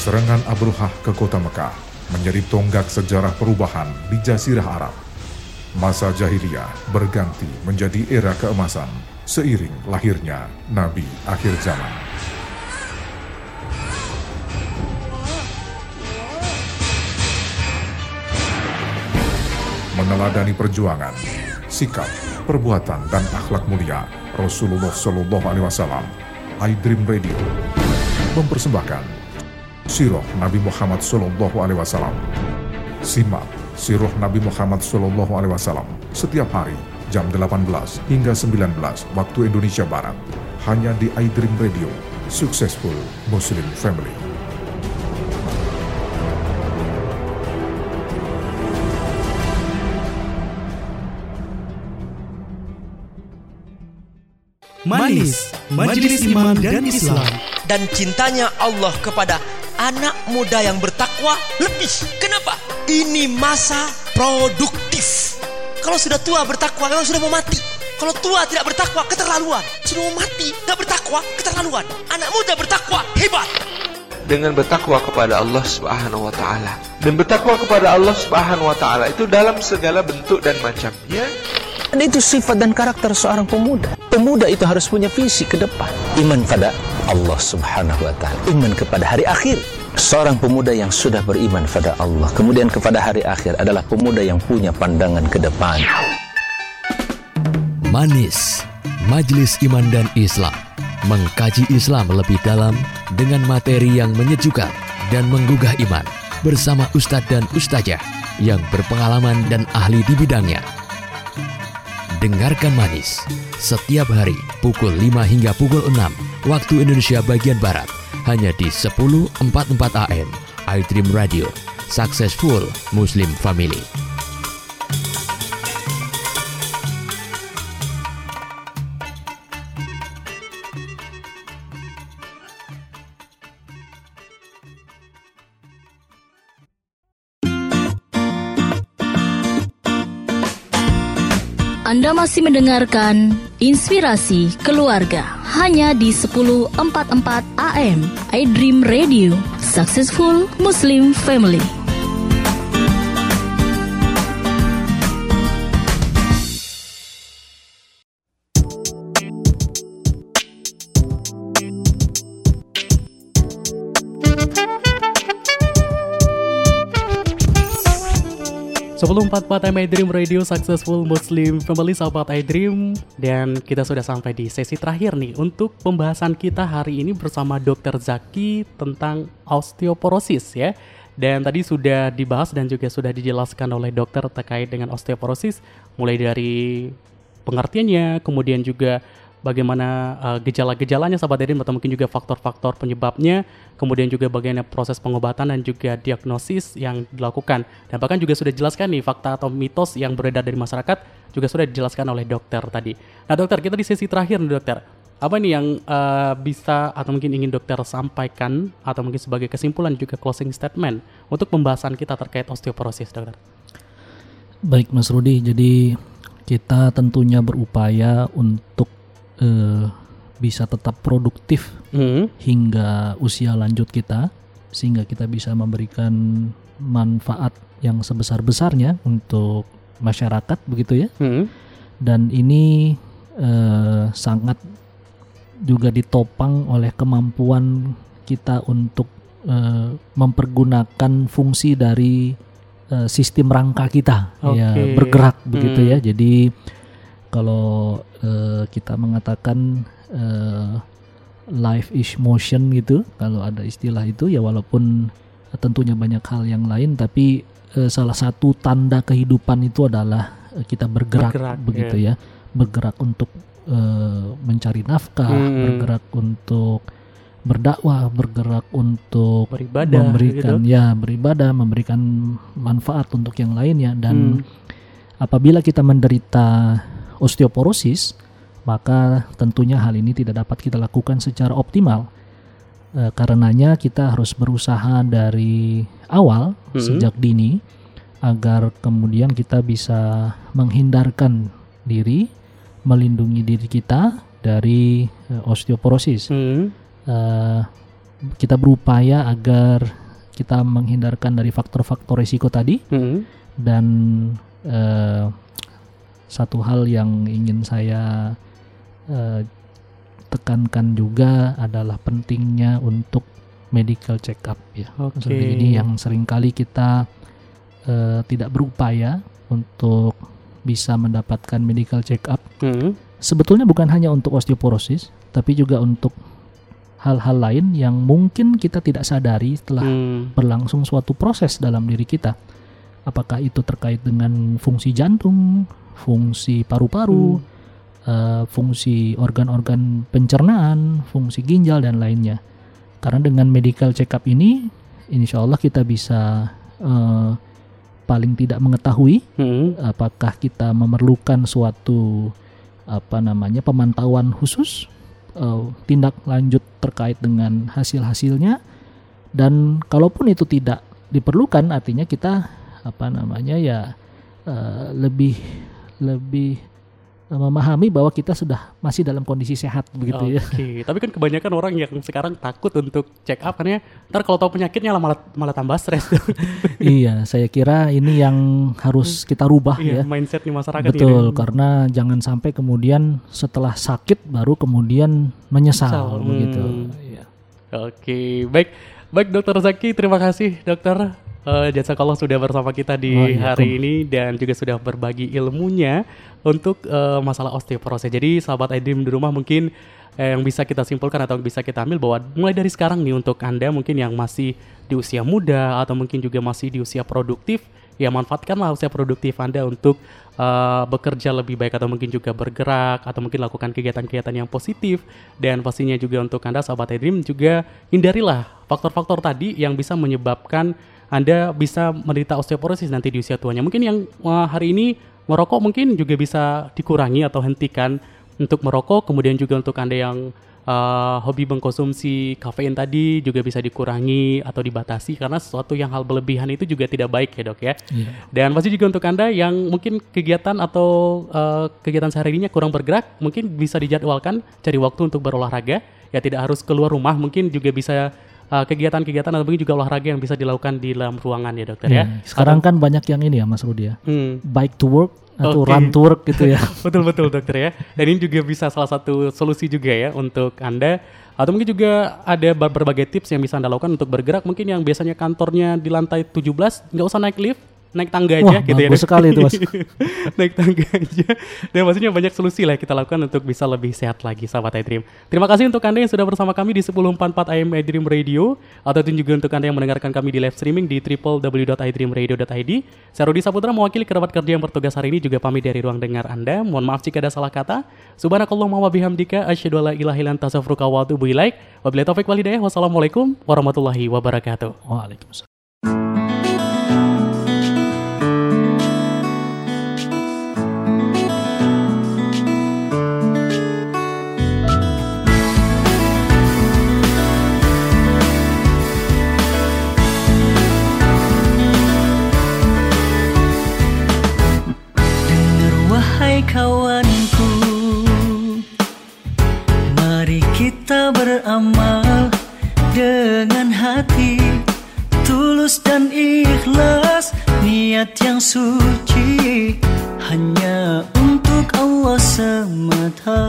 Serangan Abruhah ke kota Mekah menjadi tonggak sejarah perubahan di Jazirah Arab. Masa jahiliyah berganti menjadi era keemasan seiring lahirnya Nabi akhir zaman. Meneladani perjuangan, sikap, perbuatan dan akhlak mulia Rasulullah Shallallahu Alaihi Wasallam, iDream Radio mempersembahkan Sirah Nabi Muhammad Sallallahu Alaihi Wasallam. Simak Sirah Nabi Muhammad Sallallahu Alaihi Wasallam setiap hari jam 18 hingga 19 waktu Indonesia Barat hanya di iDream Radio Successful Muslim Family.
Manis, Majelis Imam dan Islam.
dan cintanya Allah kepada anak muda yang bertakwa lebih. Kenapa? Ini masa produktif. Kalau sudah tua bertakwa memang sudah mau mati. Kalau tua tidak bertakwa keterlaluan. Sudah mau mati, tidak bertakwa keterlaluan. Anak muda bertakwa hebat.
dengan bertakwa kepada Allah Subhanahu wa taala. Dan bertakwa kepada Allah Subhanahu wa taala itu dalam segala bentuk dan macamnya.
Dan itu sifat dan karakter seorang pemuda. Pemuda itu harus punya visi ke depan. Iman pada Allah subhanahu wa ta'ala. Iman kepada hari akhir. Seorang pemuda yang sudah beriman pada Allah. Kemudian kepada hari akhir adalah pemuda yang punya pandangan ke depan.
Manis, Majelis Iman dan Islam mengkaji Islam lebih dalam dengan materi yang menyejukkan dan menggugah iman bersama Ustadz dan Ustazah yang berpengalaman dan ahli di bidangnya. Dengarkan Manis. Setiap hari pukul 5 hingga pukul 6 waktu Indonesia bagian Barat. Hanya di 1044 AM iDream Radio. Successful Muslim Family.
Masih mendengarkan Inspirasi Keluarga. Hanya di 1044 AM iDream Radio. Successful Muslim Family.
Sebelum 44 MI Dream Radio Successful Muslim Family Sahabat iDream Dan kita sudah sampai di sesi terakhir nih Untuk pembahasan kita hari ini bersama Dr. Zaki tentang osteoporosis ya Dan tadi sudah dibahas dan juga sudah dijelaskan oleh dokter terkait dengan osteoporosis Mulai dari pengertiannya, kemudian juga bagaimana uh, gejala-gejalanya sahabat Edin atau mungkin juga faktor-faktor penyebabnya, kemudian juga bagaimana proses pengobatan dan juga diagnosis yang dilakukan. Dan bahkan juga sudah dijelaskan nih fakta atau mitos yang beredar dari masyarakat juga sudah dijelaskan oleh dokter tadi. Nah dokter kita di sesi terakhir nih dokter, apa nih yang uh, bisa atau mungkin ingin dokter sampaikan atau mungkin sebagai kesimpulan juga closing statement untuk pembahasan kita terkait osteoporosis dokter?
Baik Mas Rudi, jadi kita tentunya berupaya untuk eh, bisa tetap produktif
Hmm.
hingga usia lanjut kita sehingga kita bisa memberikan manfaat yang sebesar-besarnya untuk masyarakat begitu ya
Hmm.
dan ini eh, sangat juga ditopang oleh kemampuan kita untuk eh, mempergunakan fungsi dari eh, sistem rangka kita ya
Oke.
bergerak begitu
Hmm.
ya jadi kalau eh, kita mengatakan eh, life is motion gitu kalau ada istilah itu ya walaupun tentunya banyak hal yang lain tapi eh, salah satu tanda kehidupan itu adalah eh, kita bergerak,
Bergerak,
begitu
ya.
ya bergerak untuk eh, mencari nafkah
Hmm.
bergerak untuk berdakwah bergerak untuk
Beribadah,
memberikan
gitu.
ya beribadah memberikan manfaat untuk yang lainnya dan
Hmm.
apabila kita menderita osteoporosis maka tentunya hal ini tidak dapat kita lakukan secara optimal Eh, karenanya kita harus berusaha dari awal
Mhm.
sejak dini agar kemudian kita bisa menghindarkan diri melindungi diri kita dari eh, osteoporosis
Hmm.
Eh, kita berupaya agar kita menghindarkan dari faktor-faktor risiko tadi
Hmm.
dan eh, satu hal yang ingin saya eh, tekankan juga adalah pentingnya untuk medical check up ya.
Oke.
Maksudnya Ini yang sering kali kita eh, tidak berupaya untuk bisa mendapatkan medical check up.
Hmm.
Sebetulnya bukan hanya untuk osteoporosis, tapi juga untuk hal-hal lain yang mungkin kita tidak sadari setelah
Hmm.
berlangsung suatu proses dalam diri kita. Apakah itu terkait dengan fungsi jantung, fungsi paru-paru, eh, fungsi organ-organ pencernaan, fungsi ginjal dan lainnya. Karena dengan medical check up ini, insya Allah kita bisa eh, paling tidak mengetahui apakah kita memerlukan suatu apa namanya pemantauan khusus, eh, tindak lanjut terkait dengan hasil-hasilnya, dan kalaupun itu tidak diperlukan, artinya kita apa namanya ya eh, lebih lebih eh, memahami bahwa kita sudah masih dalam kondisi sehat begitu ya.
Oke, tapi kan kebanyakan orang yang sekarang takut untuk check up ya. Ntar kalau tahu penyakitnya malah malah tambah stres. [laughs]
iya, saya kira ini yang harus kita rubah
Iya,
ya.
mindset di masyarakat
Betul,
ini.
karena jangan sampai kemudian setelah sakit baru kemudian menyesal
Menyesal,
begitu.
hmm. Oke, baik. Baik Dokter Zaki, terima kasih Dokter. Uh, Jazakallah sudah bersama kita di
Oh, iya,
hari ini dan juga sudah berbagi ilmunya untuk eh, masalah osteoporosis. Jadi sahabat iDream di rumah mungkin eh, yang bisa kita simpulkan atau bisa kita ambil bahwa mulai dari sekarang nih untuk Anda mungkin yang masih di usia muda atau mungkin juga masih di usia produktif ya manfaatkanlah usia produktif Anda untuk uh, bekerja lebih baik atau mungkin juga bergerak atau mungkin lakukan kegiatan-kegiatan yang positif dan pastinya juga untuk Anda sahabat iDream juga hindarilah faktor-faktor tadi yang bisa menyebabkan Anda bisa menderita osteoporosis nanti di usia tuanya. Mungkin yang uh, hari ini merokok mungkin juga bisa dikurangi atau hentikan untuk merokok kemudian juga untuk Anda yang uh, hobi mengkonsumsi kafein tadi juga bisa dikurangi atau dibatasi karena sesuatu yang hal berlebihan itu juga tidak baik ya dok ya.
Iya.
Dan pasti juga untuk anda yang mungkin kegiatan atau uh, kegiatan sehari-harinya kurang bergerak, mungkin bisa dijadwalkan cari waktu untuk berolahraga. Ya tidak harus keluar rumah, mungkin juga bisa uh, kegiatan-kegiatan atau mungkin juga olahraga yang bisa dilakukan di dalam ruangan ya dokter ya.
Iya, Sekarang kan banyak yang ini ya Mas Rudi ya.
Hmm.
Bike to work atau
Oke.
run to work gitu ya. [laughs]
betul betul dokter ya. Dan ini juga bisa salah satu solusi juga ya untuk anda atau mungkin juga ada ber- berbagai tips yang bisa anda lakukan untuk bergerak. Mungkin yang biasanya kantornya di lantai 17 nggak usah naik lift, naik tangga aja
Wah,
gitu ya.
sekali itu, Mas. [laughs]
naik tangga aja. Dan maksudnya banyak solusi lah kita lakukan untuk bisa lebih sehat lagi sahabat iDream. Terima kasih untuk Anda yang sudah bersama kami di 1044 AM iDream Radio ataupun juga untuk Anda yang mendengarkan kami di live streaming di www.idreamradio.id. Saya Rudi Saputra mewakili kerabat kerja yang bertugas hari ini juga pamit dari ruang dengar Anda. Mohon maaf jika ada salah kata. Subhanakallahumma wa bihamdika asyhadu an la ilaha illa anta astaghfiruka wa atubu ilaik. Wabillahi taufik. Wassalamualaikum warahmatullahi wabarakatuh.
Waalaikumsalam.
Kita beramal dengan hati Tulus dan ikhlas. Niat yang suci Hanya untuk Allah semata.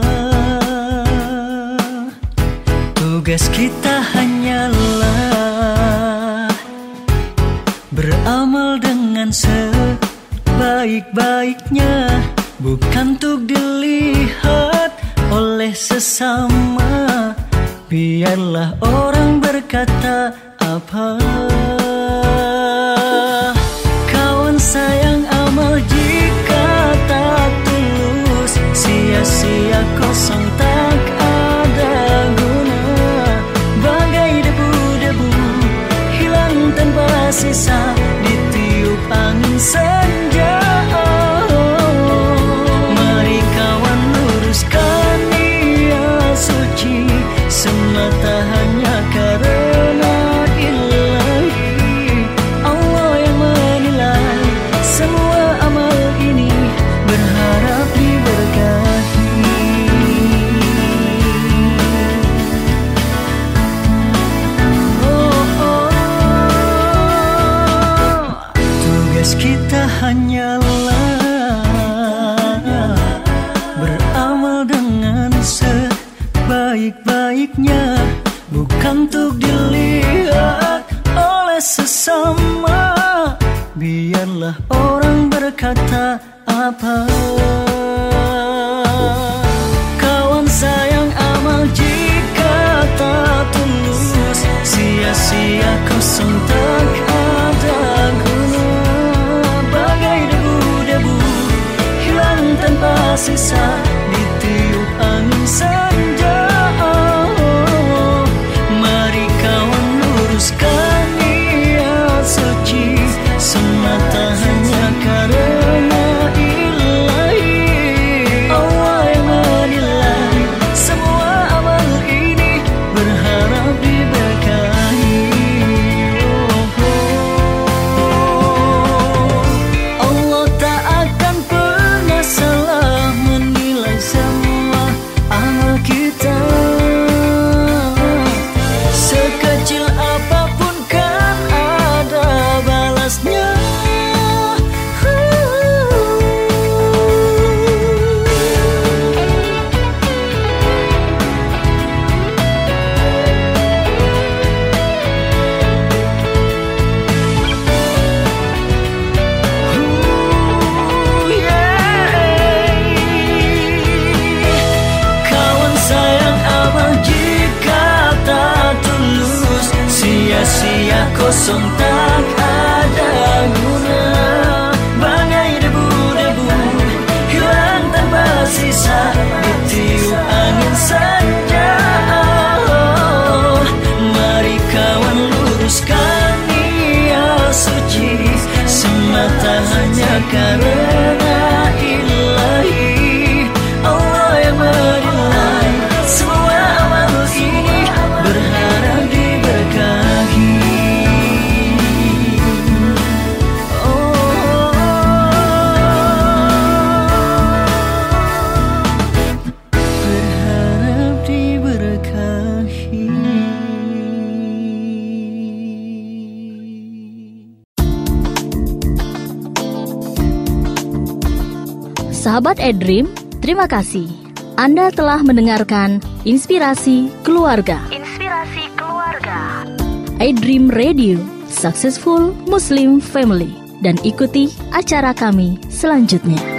Tugas kita hanyalah Beramal dengan sebaik-baiknya Bukan untuk dilihat oleh sesama. Biarlah orang berkata apa? Kawan sayang amal jika tak tulus Sia-sia kosong tak ada guna. Bagai debu-debu hilang tanpa sisa sesama Biarlah orang berkata apa? Kawan sayang amal jika tak tulus Sia-sia kosong tak ada guna. Bagai debu-debu hilang tanpa sisa
Sahabat Edream, terima kasih. Anda telah mendengarkan Inspirasi Keluarga.
Inspirasi keluarga.
iDream Radio, Successful Muslim Family. Dan ikuti acara kami selanjutnya.